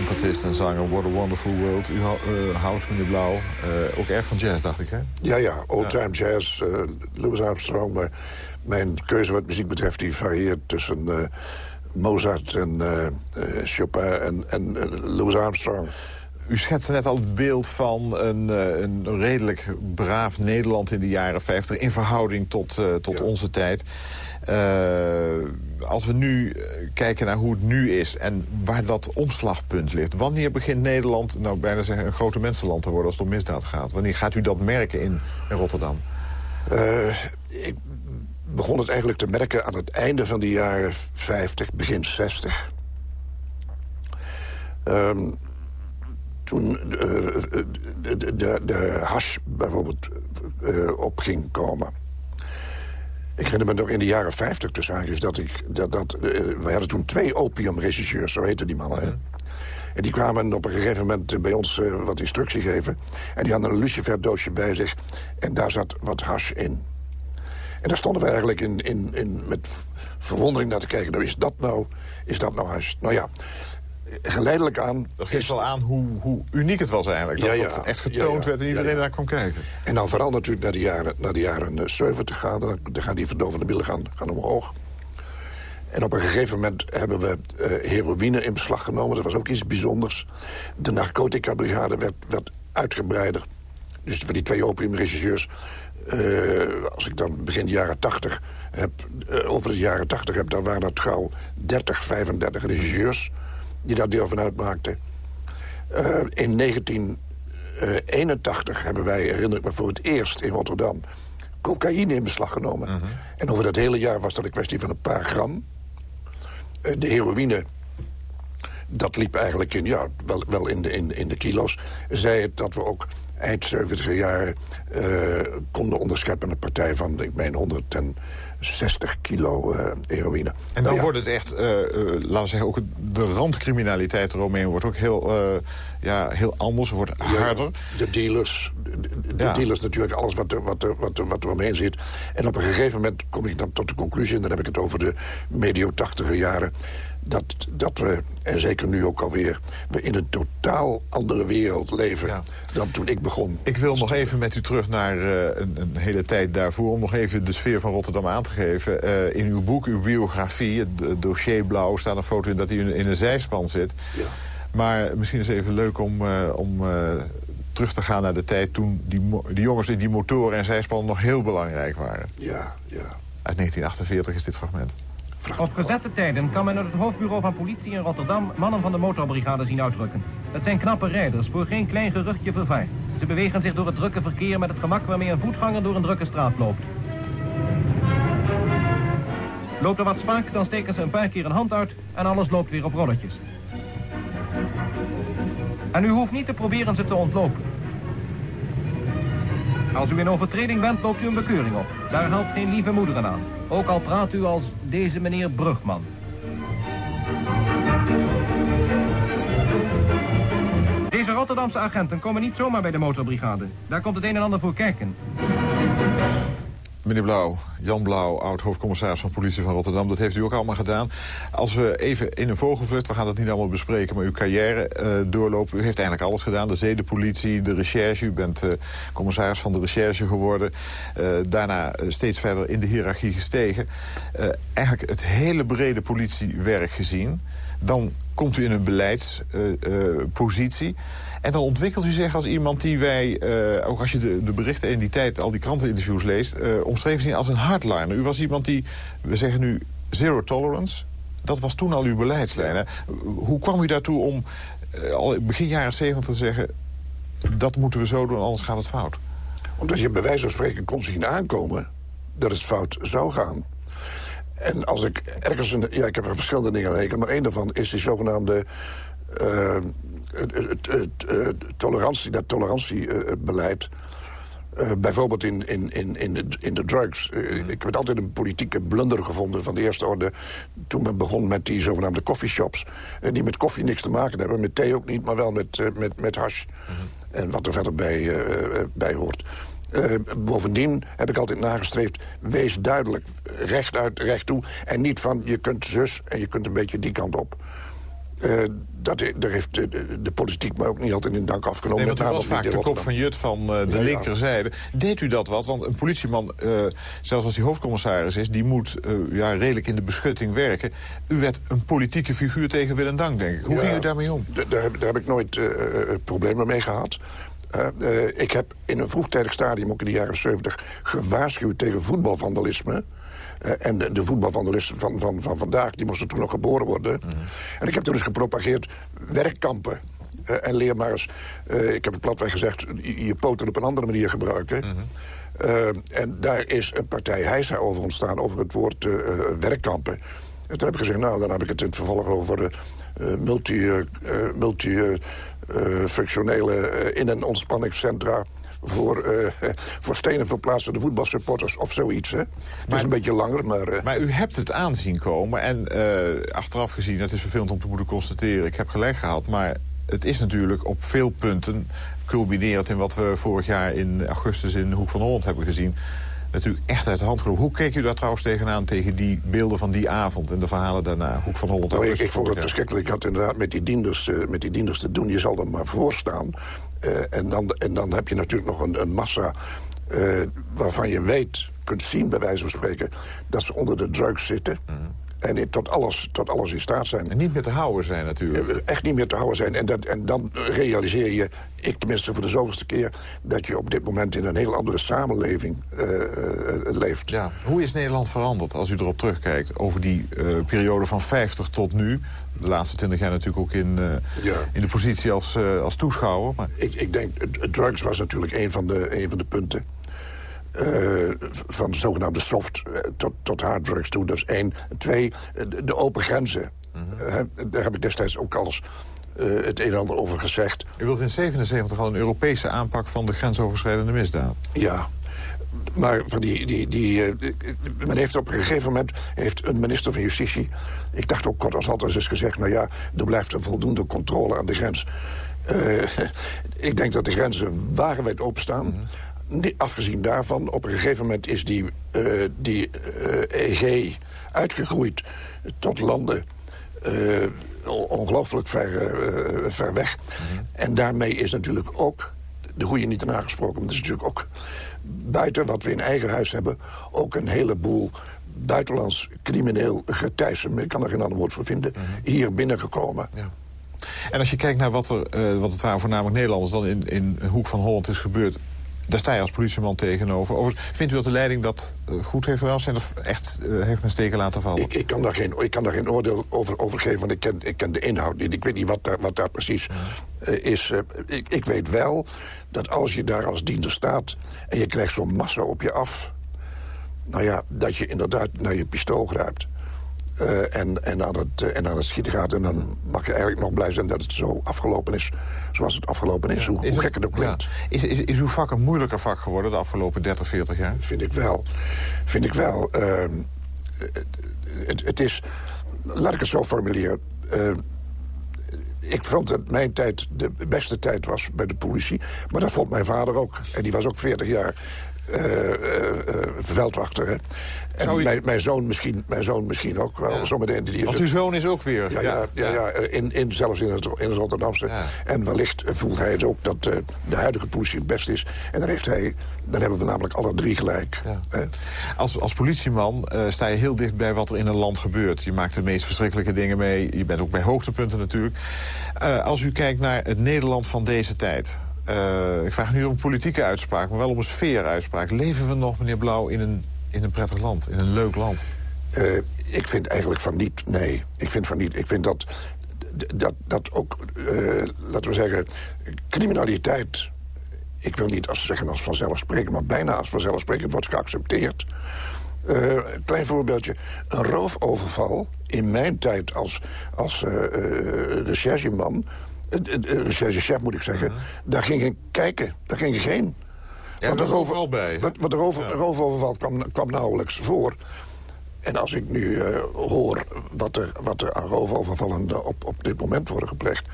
Trompetist en zanger What a Wonderful World. U eh, houdt, meneer Blauw, eh, ook erg van jazz, dacht ik, hè? Ja, ja, old-time jazz, eh, Louis Armstrong. Maar mijn keuze wat muziek betreft, die varieert tussen Mozart en Chopin en, en Louis Armstrong. U schetste net al het beeld van een, eh, een redelijk braaf Nederland in de jaren 50... in verhouding tot, eh, tot onze tijd. Eh, als we nu kijken naar hoe het nu is en waar dat omslagpunt ligt... wanneer begint Nederland, nou bijna zeggen, een grote mensenland te worden... als het om misdaad gaat? Wanneer gaat u dat merken in, in Rotterdam? Ik begon het eigenlijk te merken aan het einde van de jaren 50, begin 60. Ehm, toen eh, de, de, de, de hash bijvoorbeeld eh, op ging komen. Ik herinner me nog in de jaren 50 tussen haakjes dat ik... Dat, dat, eh, we hadden toen twee opiumregisseurs, zo heten die mannen. Hè? En die kwamen op een gegeven moment bij ons eh, wat instructie geven. En die hadden een luciferdoosje bij zich. En daar zat wat hash in. En daar stonden we eigenlijk in, in, in, met verwondering naar te kijken. Nou, is dat nou, is dat nou hash? Nou ja, geleidelijk aan... Dat geeft wel aan hoe, hoe uniek het was eigenlijk. Dat Ja, ja. het echt getoond Ja, werd en iedereen daar kwam kijken. En dan vooral natuurlijk naar de jaren, naar de jaren eh, 70 gaan. Dan, gaan die verdovende middelen gaan, gaan omhoog. En op een gegeven moment hebben we eh, heroïne in beslag genomen. Dat was ook iets bijzonders. De narcotica-brigade werd, werd uitgebreider. Dus voor die twee opiumregisseurs... eh, als ik dan begin de jaren 80 heb, eh, over de jaren 80 heb... dan waren dat gauw 30, 35 regisseurs die daar deel van uitmaakten. Eh, in 1981 hebben wij, herinner ik me, voor het eerst in Rotterdam... cocaïne in beslag genomen. En over dat hele jaar was dat een kwestie van een paar gram. Eh, de heroïne, dat liep eigenlijk in, ja, wel, wel in, de, in, in de kilo's. Zij het dat we ook eind 70 jaren eh, konden onderscheppen... een partij van, ik meen, 160 kilo eh, heroïne. En dan Nou ja, wordt het echt, eh, laten we zeggen, ook de randcriminaliteit eromheen wordt ook heel, ja, heel anders, wordt harder. De dealers, de, de- de Ja. dealers natuurlijk, alles wat er, wat, er, wat, er, wat er omheen zit. En op een gegeven moment kom ik dan tot de conclusie... en dan heb ik het over de medio tachtiger jaren... Dat, dat we, en zeker nu ook alweer... we in een totaal andere wereld leven Ja. dan toen ik begon. Ik wil nog even met u terug naar eh, een, een hele tijd daarvoor... om nog even de sfeer van Rotterdam aan te geven. Eh, in uw boek, uw biografie, het dossier Blauw... staat een foto in dat hij in, in een zijspan zit. Ja. Maar misschien is het even leuk om, eh, om terug te gaan naar de tijd... toen die, die jongens in die motoren en zijspannen nog heel belangrijk waren. Ja, ja. Uit 1948 is dit fragment. Op gezette tijden kan men uit het hoofdbureau van politie in Rotterdam mannen van de motorbrigade zien uitrukken. Het zijn knappe rijders, voor geen klein geruchtje vervaard. Ze bewegen zich door het drukke verkeer met het gemak waarmee een voetganger door een drukke straat loopt. Loopt er wat spaak, dan steken ze een paar keer een hand uit en alles loopt weer op rolletjes. En u hoeft niet te proberen ze te ontlopen. Als u in overtreding bent, loopt u een bekeuring op. Daar helpt geen lieve moederen aan. Ook al praat u als deze meneer Brugman. Deze Rotterdamse agenten komen niet zomaar bij de motorbrigade. Daar komt het een en ander voor kijken. Meneer Blauw, Jan Blauw, oud-hoofdcommissaris van politie van Rotterdam. Dat heeft u ook allemaal gedaan. Als we even in een vogelvlucht, we gaan dat niet allemaal bespreken... maar uw carrière eh, doorlopen, u heeft eigenlijk alles gedaan. De zedenpolitie, de recherche. U bent eh, commissaris van de recherche geworden. Eh, daarna steeds verder in de hiërarchie gestegen. Eigenlijk het hele brede politiewerk gezien. Dan komt u in een beleidspositie. en dan ontwikkelt u zich als iemand die wij, eh, ook als je de, de berichten in die tijd... al die kranteninterviews leest, eh, omschreven zien als een hardliner. U was iemand die, we zeggen nu, zero tolerance. Dat was toen al uw beleidslijn. hè? Hoe kwam u daartoe om eh, al begin jaren zeventig te zeggen... dat moeten we zo doen, anders gaat het fout? Omdat je bij wijze van spreken kon zien aankomen dat het fout zou gaan. En als ik ergens... Een, ja, ik heb er verschillende dingen aan maar één daarvan is die zogenaamde... eh, eh, tolerantie, dat tolerantiebeleid. Eh, bijvoorbeeld in, in, in, in, de, in de drugs. Eh, Ik heb het altijd een politieke blunder gevonden van de eerste orde... toen men begon met die zogenaamde coffeeshops... eh, die met koffie niks te maken hebben, met thee ook niet... maar wel met, met, met hash en wat er verder bij, bij hoort. Eh, bovendien heb ik altijd nagestreefd... wees duidelijk, recht uit, recht toe... en niet van je kunt zus en je kunt een beetje die kant op. Eh, dat, daar heeft de, de, de politiek me ook niet altijd in dank afgenomen. Nee, met was vaak de kop van. Jut van eh, de Ja, linkerzijde. Deed u dat wat? Want een politieman, zelfs als hij hoofdcommissaris is... die moet ja, redelijk in de beschutting werken. U werd een politieke figuur tegen Willem Dank, denk ik. Hoe Ja, ging u daarmee om? Daar heb, daar heb ik nooit problemen mee gehad. Eh, eh, ik heb in een vroegtijdig stadium, ook in de jaren 70... gewaarschuwd tegen voetbalvandalisme. Eh, en de, de voetbalvandalisten van, van, van vandaag, die moesten toen nog geboren worden. En ik heb toen dus gepropageerd werkkampen. En leer maar eens, ik heb het platweg gezegd... je je poten op een andere manier gebruiken. Eh, en daar is een partij heisa over ontstaan... over het woord werkkampen. En toen heb ik gezegd, nou, dan heb ik het in het vervolg over... eh, multi, multi functionele eh, in- en ontspanningscentra voor, eh, voor stenen verplaatsende voetbalsupporters of zoiets. Hè. Dat is een beetje langer, maar... eh, Maar u hebt het aanzien komen. En eh, achteraf gezien, het is vervelend om te moeten constateren... ik heb gelijk gehad, maar het is natuurlijk op veel punten... culminerend in wat we vorig jaar in augustus in Hoek van Holland hebben gezien... natuurlijk echt uit de hand gelopen. Hoe keek u daar trouwens tegenaan tegen die beelden van die avond... en de verhalen daarna, Hoek van Holland? Nou, ik, ik vond het verschrikkelijk. Ik had inderdaad met die dienders, eh, met die dienders te doen. Je zal er maar voor staan. Eh, en, dan, en dan heb je natuurlijk nog een, een massa eh, waarvan je weet, kunt zien bij wijze van spreken... dat ze onder de drugs zitten. En tot alles, tot alles in staat zijn. En niet meer te houden zijn natuurlijk. Echt niet meer te houden zijn. En, dat, en dan realiseer je, ik tenminste voor de zoveelste keer... dat je op dit moment in een heel andere samenleving eh, eh, leeft. Ja, hoe is Nederland veranderd als u erop terugkijkt... over die eh, periode van 50 tot nu? De laatste 20 jaar natuurlijk ook in, Ja. in de positie als, als toeschouwer. Maar Ik, ik denk, drugs was natuurlijk een van de, een van de punten. Eh, van de zogenaamde soft eh, tot, tot hard drugs toe. Dat is één. Twee, eh, de, de open grenzen. Eh, daar heb ik destijds ook alles eh, het een en ander over gezegd. u wilt in 77 al een Europese aanpak van de grensoverschrijdende misdaad. Ja. Maar van die, die, die, men heeft op een gegeven moment heeft een minister van Justitie... ik dacht ook kort als altijd eens gezegd... nou ja, er blijft een voldoende controle aan de grens. Ik denk dat de grenzen wagenwijd openstaan. Niet Afgezien daarvan, op een gegeven moment is die, eh, die eh, EG uitgegroeid tot landen... eh, on- ongelooflijk ver, ver weg. En daarmee is natuurlijk ook de goede niet aangesproken. Maar het is natuurlijk ook buiten wat we in eigen huis hebben... ook een heleboel buitenlands crimineel getijsem... ik kan er geen ander woord voor vinden, hier binnengekomen. Ja. En als je kijkt naar wat, er, eh, wat het waren voornamelijk Nederlanders... dan in, in een hoek van Holland is gebeurd... daar sta je als politieman tegenover. Vindt u dat de leiding dat eh, goed heeft gedaan? Er echt eh, heeft men steken laten vallen? Ik, kan daar geen, ik kan daar geen oordeel over, over geven, want ik ken, ik ken de inhoud niet. Ik weet niet wat daar, wat daar precies eh, is. Ik, ik weet wel dat als je daar als diender staat... en je krijgt zo'n massa op je af... nou ja, dat je inderdaad naar je pistool grijpt. Eh, en, en, aan het, eh, en aan het schieten gaat. En dan mag je eigenlijk nog blij zijn dat het zo afgelopen is. Zoals het afgelopen is, hoe, hoe Is gek het ook klinkt. ja. is, is, is uw vak een moeilijker vak geworden de afgelopen 30, 40 jaar? Vind ik wel. Vind ik wel. Ehm, het, het, het is... Laat ik het zo formuleren. Ik vond dat mijn tijd de beste tijd was bij de politie. Maar dat vond mijn vader ook. En die was ook 40 jaar eh, eh, eh, veldwachter. Hè. En mijn, mijn, zoon misschien, mijn zoon misschien ook wel. Zometeen, die Want uw zoon is ook weer... ja, ja, ja, ja, in, in, zelfs in het, in het Rotterdamse. Ja. En wellicht voelt hij het ook dat eh, de huidige politie het beste is. En dan, heeft hij, dan hebben we namelijk alle drie gelijk. Ja. Hè? Als, als politieman eh, sta je heel dicht bij wat er in een land gebeurt. Je maakt de meest verschrikkelijke dingen mee. Je bent ook bij hoogtepunten natuurlijk. Eh, als u kijkt naar het Nederland van deze tijd... eh, ik vraag niet om politieke uitspraak, maar wel om een sfeeruitspraak. Leven we nog, meneer Blauw, in een, in een prettig land, in een leuk land? Eh, ik vind eigenlijk van niet, nee. Ik vind van niet. Ik vind dat, dat, dat ook, eh, laten we zeggen, criminaliteit... ik wil niet als zeggen als vanzelfsprekend, maar bijna als vanzelfsprekend wordt geaccepteerd. Eh, klein voorbeeldje. Een roofoverval in mijn tijd als, als rechercheman... eh, eh, recherchechef moet ik zeggen... daar ging ik kijken, daar ging ik heen. Ja, Want dat roof- overal bij? Wat, wat de roof- roofoverval kwam, kwam nauwelijks voor. En als ik nu eh, hoor wat er, wat er aan roofovervallen op, op dit moment worden gepleegd...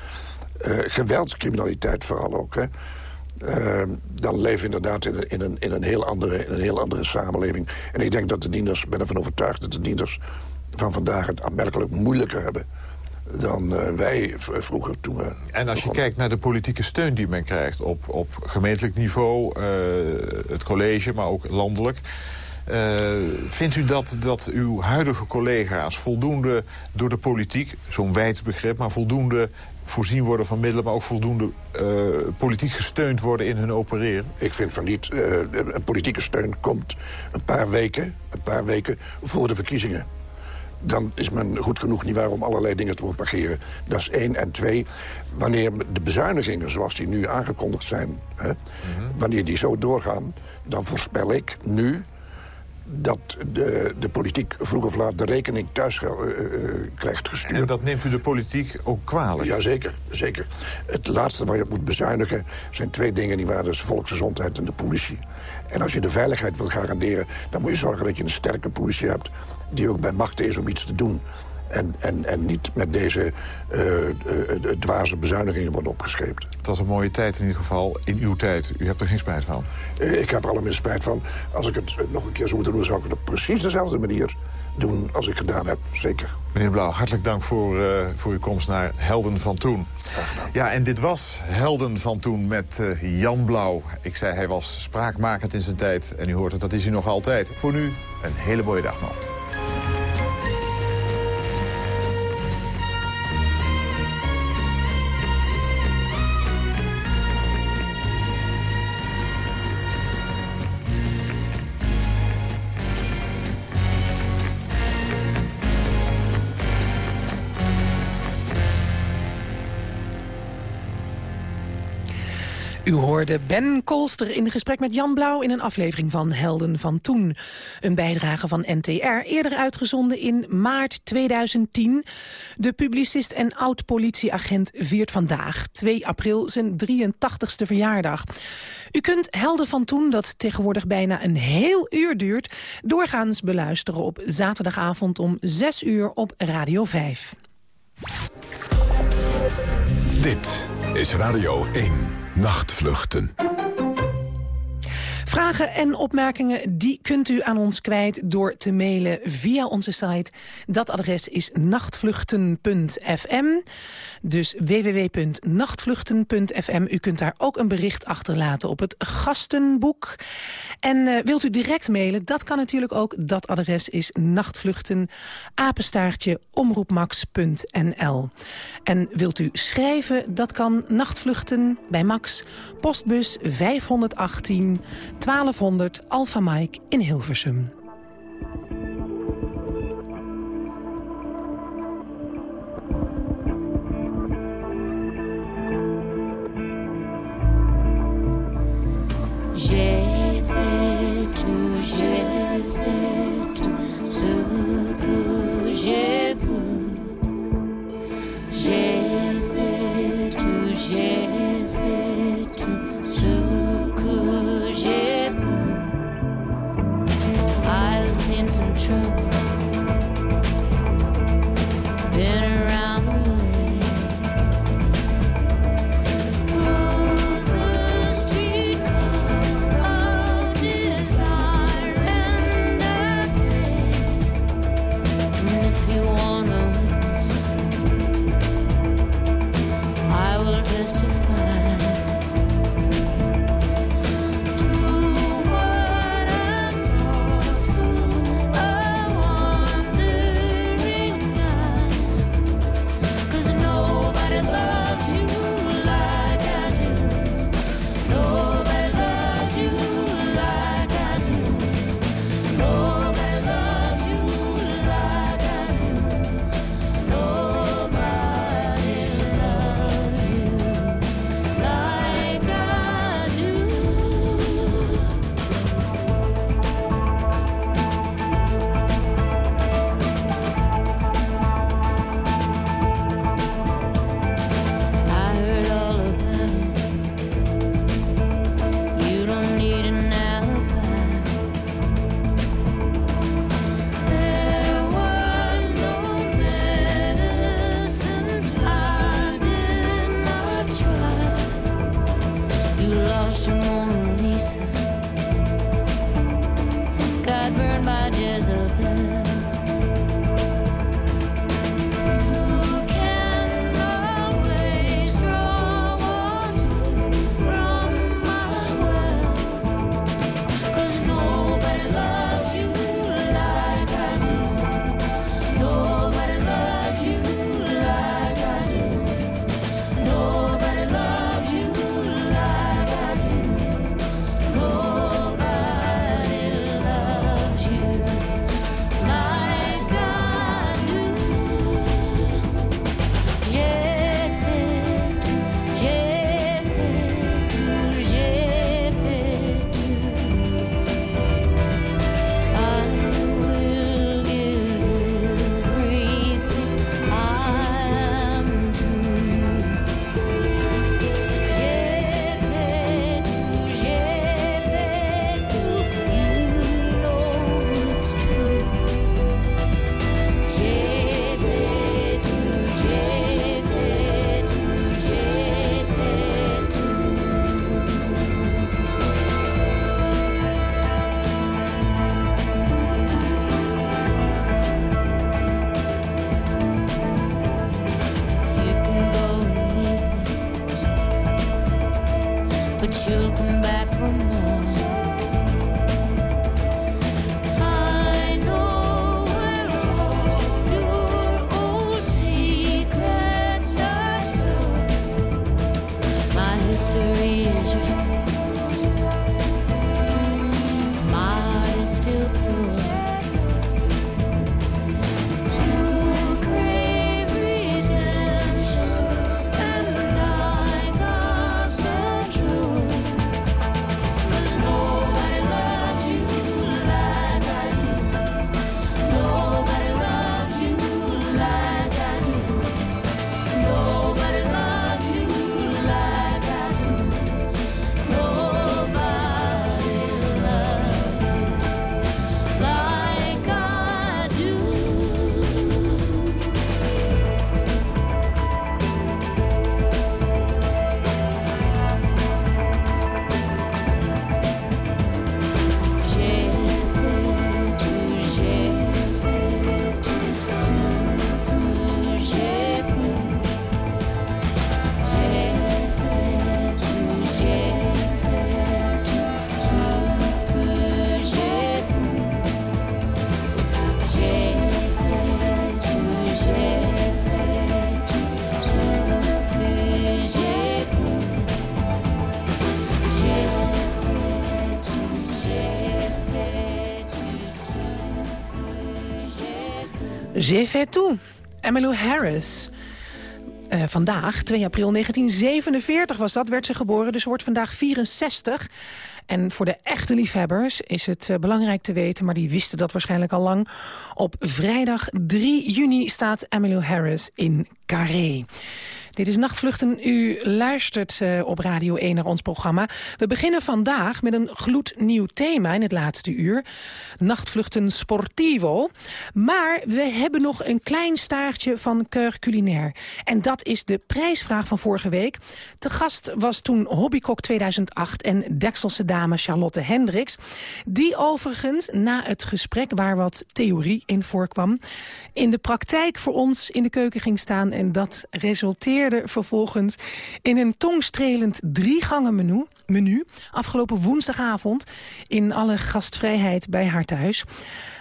eh, geweldscriminaliteit vooral ook, hè... eh, dan leven we inderdaad in een, in, een, in, een heel andere, in een heel andere samenleving. En ik denk dat de dienders, ik ben ervan overtuigd... dat de dienders van vandaag het aanmerkelijk moeilijker hebben... dan eh, wij vroeger toen we... En als je kijkt naar de politieke steun die men krijgt... op, op gemeentelijk niveau, eh, het college, maar ook landelijk... eh, vindt u dat, dat uw huidige collega's voldoende door de politiek... zo'n wijd begrip, maar voldoende voorzien worden van middelen... maar ook voldoende eh, politiek gesteund worden in hun opereren? Ik vind van niet. eh, een politieke steun komt een paar weken, een paar weken voor de verkiezingen. Dan is men goed genoeg niet waar om allerlei dingen te propageren. Dat is één. En twee, wanneer de bezuinigingen zoals die nu aangekondigd zijn... Hè, wanneer die zo doorgaan, dan voorspel ik nu dat de, de politiek vroeg of laat de rekening thuis eh, eh, krijgt gestuurd. En dat neemt u de politiek ook kwalijk? Jazeker, zeker. Het laatste waar je op moet bezuinigen zijn twee dingen. Die waren dus volksgezondheid en de politie. En als je de veiligheid wil garanderen... dan moet je zorgen dat je een sterke politie hebt... die ook bij machten is om iets te doen. En, en, en niet met deze eh, dwaze bezuinigingen wordt opgescheept. Het was een mooie tijd in ieder geval, in uw tijd. U hebt er geen spijt van. Ik heb er allemaal spijt van. Als ik het nog een keer zou moeten doen... zou ik het op precies dezelfde manier doen als ik gedaan heb. Zeker. Meneer Blauw, hartelijk dank voor, voor uw komst naar Helden van Toen. Ja, en dit was Helden van Toen met Jan Blauw. Ik zei, hij was spraakmakend in zijn tijd. En u hoort het, dat is hij nog altijd. Voor nu, een hele mooie dag nog. U hoorde Ben Kolster in gesprek met Jan Blauw... in een aflevering van Helden van Toen. Een bijdrage van NTR, eerder uitgezonden in maart 2010. De publicist en oud-politieagent viert vandaag, 2 april, zijn 83ste verjaardag. U kunt Helden van Toen, dat tegenwoordig bijna een heel uur duurt... doorgaans beluisteren op zaterdagavond om 6 uur op Radio 5. Dit is Radio 1 Nachtvluchten. Vragen en opmerkingen die kunt u aan ons kwijt door te mailen via onze site. Dat adres is nachtvluchten.fm. Dus www.nachtvluchten.fm. U kunt daar ook een bericht achterlaten op het gastenboek. En eh, wilt u direct mailen, dat kan natuurlijk ook. Dat adres is nachtvluchten.apenstaartje.omroepmax.nl. En wilt u schrijven, dat kan nachtvluchten bij Max, postbus 518 1200 Alpha Mike in Hilversum. J'ai J'ai fait tout. Harris. Eh, vandaag, 2 april 1947 was dat, werd ze geboren. Dus ze wordt vandaag 64. En voor de echte liefhebbers is het eh, belangrijk te weten... maar die wisten dat waarschijnlijk al lang. Op vrijdag 3 juni staat Emmylou Harris in Carré. Dit is Nachtvluchten. U luistert uh, op Radio 1 naar ons programma. We beginnen vandaag met een gloednieuw thema in het laatste uur. Nachtvluchten Sportivo. Maar we hebben nog een klein staartje van Keur Culinair. En dat is de prijsvraag van vorige week. Te gast was toen Hobbykok 2008 en Dekselse dame Charlotte Hendricks. Die overigens na het gesprek waar wat theorie in voorkwam... in de praktijk voor ons in de keuken ging staan. En dat resulteerde vervolgens in een tongstrelend driegangen menu, menu afgelopen woensdagavond in alle gastvrijheid bij haar thuis.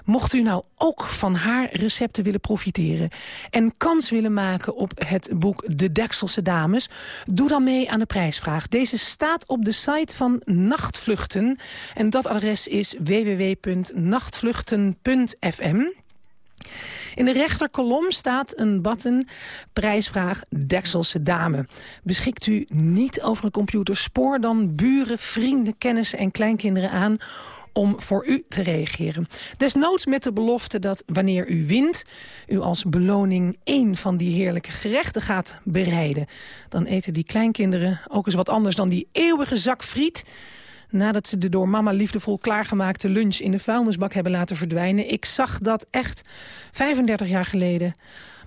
Mocht u nou ook van haar recepten willen profiteren... en kans willen maken op het boek De Dekselse Dames... doe dan mee aan de prijsvraag. Deze staat op de site van Nachtvluchten. En dat adres is www.nachtvluchten.fm. In de rechterkolom staat een button prijsvraag Dekselse Dame. Beschikt u niet over een computer, spoor dan buren, vrienden, kennissen en kleinkinderen aan om voor u te reageren. Desnoods met de belofte dat wanneer u wint... u als beloning één van die heerlijke gerechten gaat bereiden. Dan eten die kleinkinderen ook eens wat anders dan die eeuwige zak friet nadat ze de door mama liefdevol klaargemaakte lunch in de vuilnisbak hebben laten verdwijnen. Ik zag dat echt 35 jaar geleden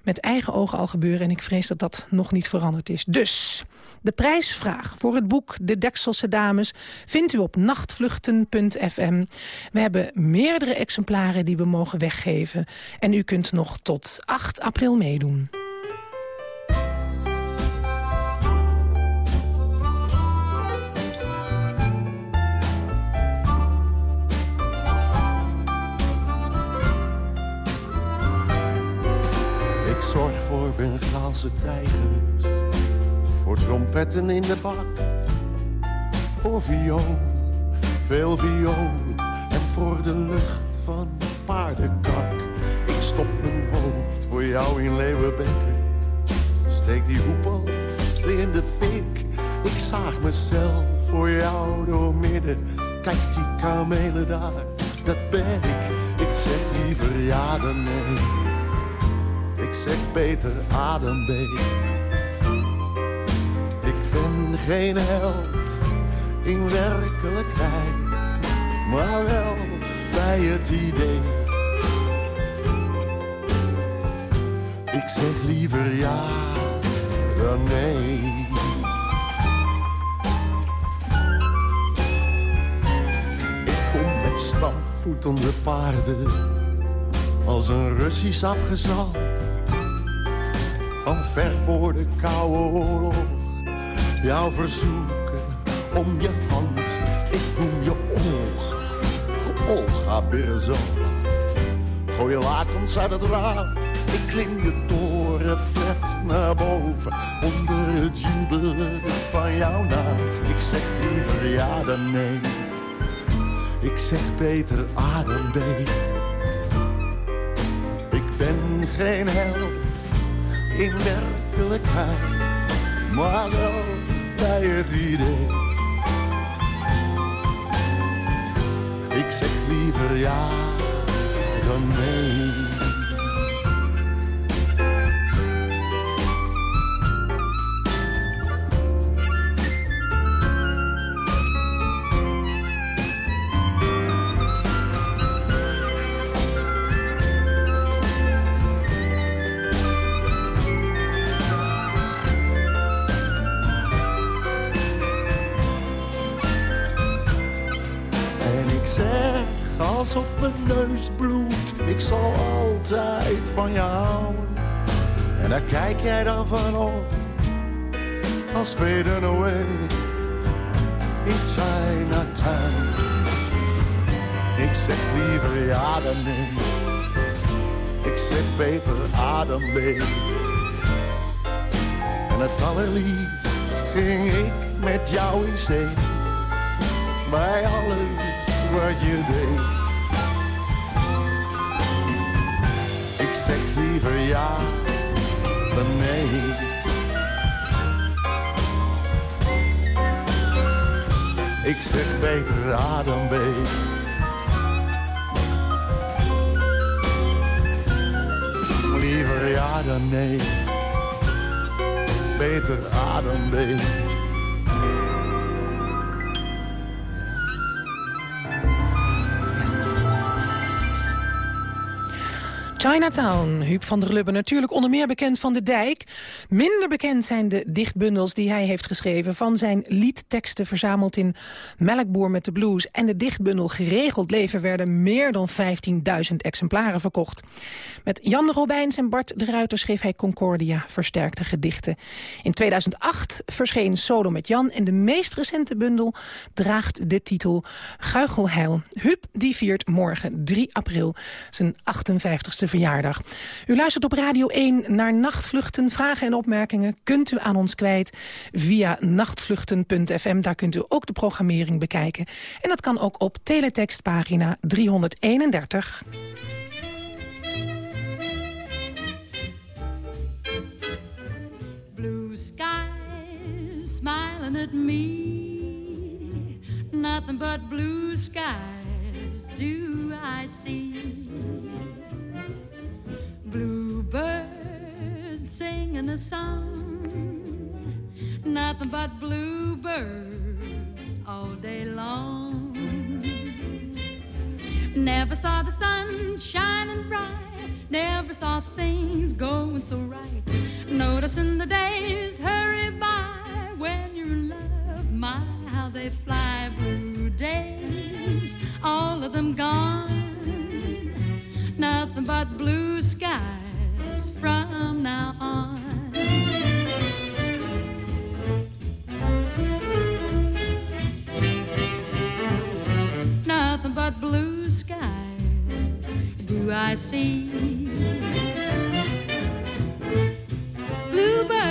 met eigen ogen al gebeuren. En ik vrees dat dat nog niet veranderd is. Dus de prijsvraag voor het boek De Dekselse Dames vindt u op nachtvluchten.fm. We hebben meerdere exemplaren die we mogen weggeven. En u kunt nog tot 8 april meedoen. Bengaalse tijgers, voor trompetten in de bak, voor viool, veel viool en voor de lucht van paardenkak. Ik stop mijn hoofd voor jou in Leeuwenbekken, steek die hoepels in de fik. Ik zaag mezelf voor jou door midden, kijk die kamelen daar, dat ben ik. Ik zeg liever ja. Ik zeg beter adembeek. Ik ben geen held in werkelijkheid, maar wel bij het idee. Ik zeg liever ja dan nee. Ik kom met stampvoetende paarden als een Russisch afgezand. Van ver voor de Koude Oorlog, jou verzoeken om je hand. Ik noem je Olga, Olga Berzova. Gooi je lakens uit het raam, ik klim je toren vet naar boven. Onder het jubelen van jouw naam, ik zeg liever ja dan nee. Ik zeg beter adembeek. Ik ben geen held in werkelijkheid, maar wel bij het idee. Ik zeg liever ja daar kijk jij dan van op, als fading away in Chinatown. Ik zeg liever ja dan nee, ik zeg beter adembeek. En het allerliefst ging ik met jou in zee bij alles wat je deed. Ik zeg liever ja dan nee. Ik zeg beter A dan B. Liever ja dan nee. Beter A dan B. Chinatown, Huub van der Lubbe. Natuurlijk onder meer bekend van De Dijk. Minder bekend zijn de dichtbundels die hij heeft geschreven... van zijn liedteksten verzameld in Melkboer met de Blues... en de dichtbundel Geregeld Leven werden meer dan 15.000 exemplaren verkocht. Met Jan Robijns en Bart de Ruiter schreef hij Concordia, versterkte gedichten. In 2008 verscheen Solo met Jan en de meest recente bundel draagt de titel Guichelheil. Huub die viert morgen 3 april zijn 58ste verjaardag. U luistert op Radio 1 naar Nachtvluchten. Vragen en opmerkingen kunt u aan ons kwijt via nachtvluchten.fm. Daar kunt u ook de programmering bekijken. En dat kan ook op teletextpagina 331. Blue skies smiling at me. Nothing but blue skies do I see. Bluebirds singing a song. Nothing but bluebirds all day long. Never saw the sun shining bright. Never saw things going so right. Noticing the days hurry by when you're in love. My, how they fly. Blue days, all of them gone. Nothing but blue skies from now on. Nothing but blue skies do I see. Bluebirds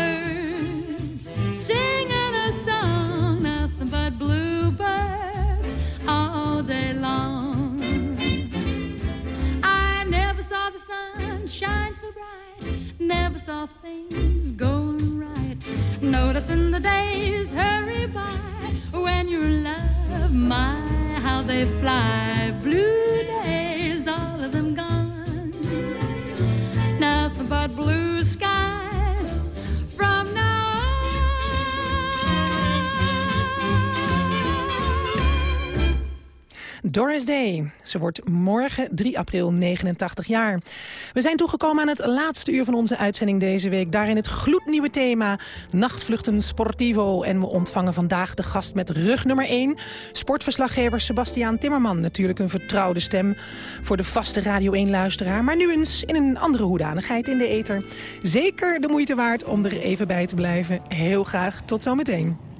saw things going right. Noticing the days hurry by when in love, my how they fly. Blue days, all of them gone. Nothing but blue skies Doris Day. Ze wordt morgen 3 april 89 jaar. We zijn toegekomen aan het laatste uur van onze uitzending deze week. Daarin het gloednieuwe thema Nachtvluchten Sportivo. En we ontvangen vandaag de gast met rug nummer 1. Sportverslaggever Sebastiaan Timmerman. Natuurlijk een vertrouwde stem voor de vaste Radio 1-luisteraar. Maar nu eens in een andere hoedanigheid in de ether. Zeker de moeite waard om er even bij te blijven. Heel graag tot zometeen.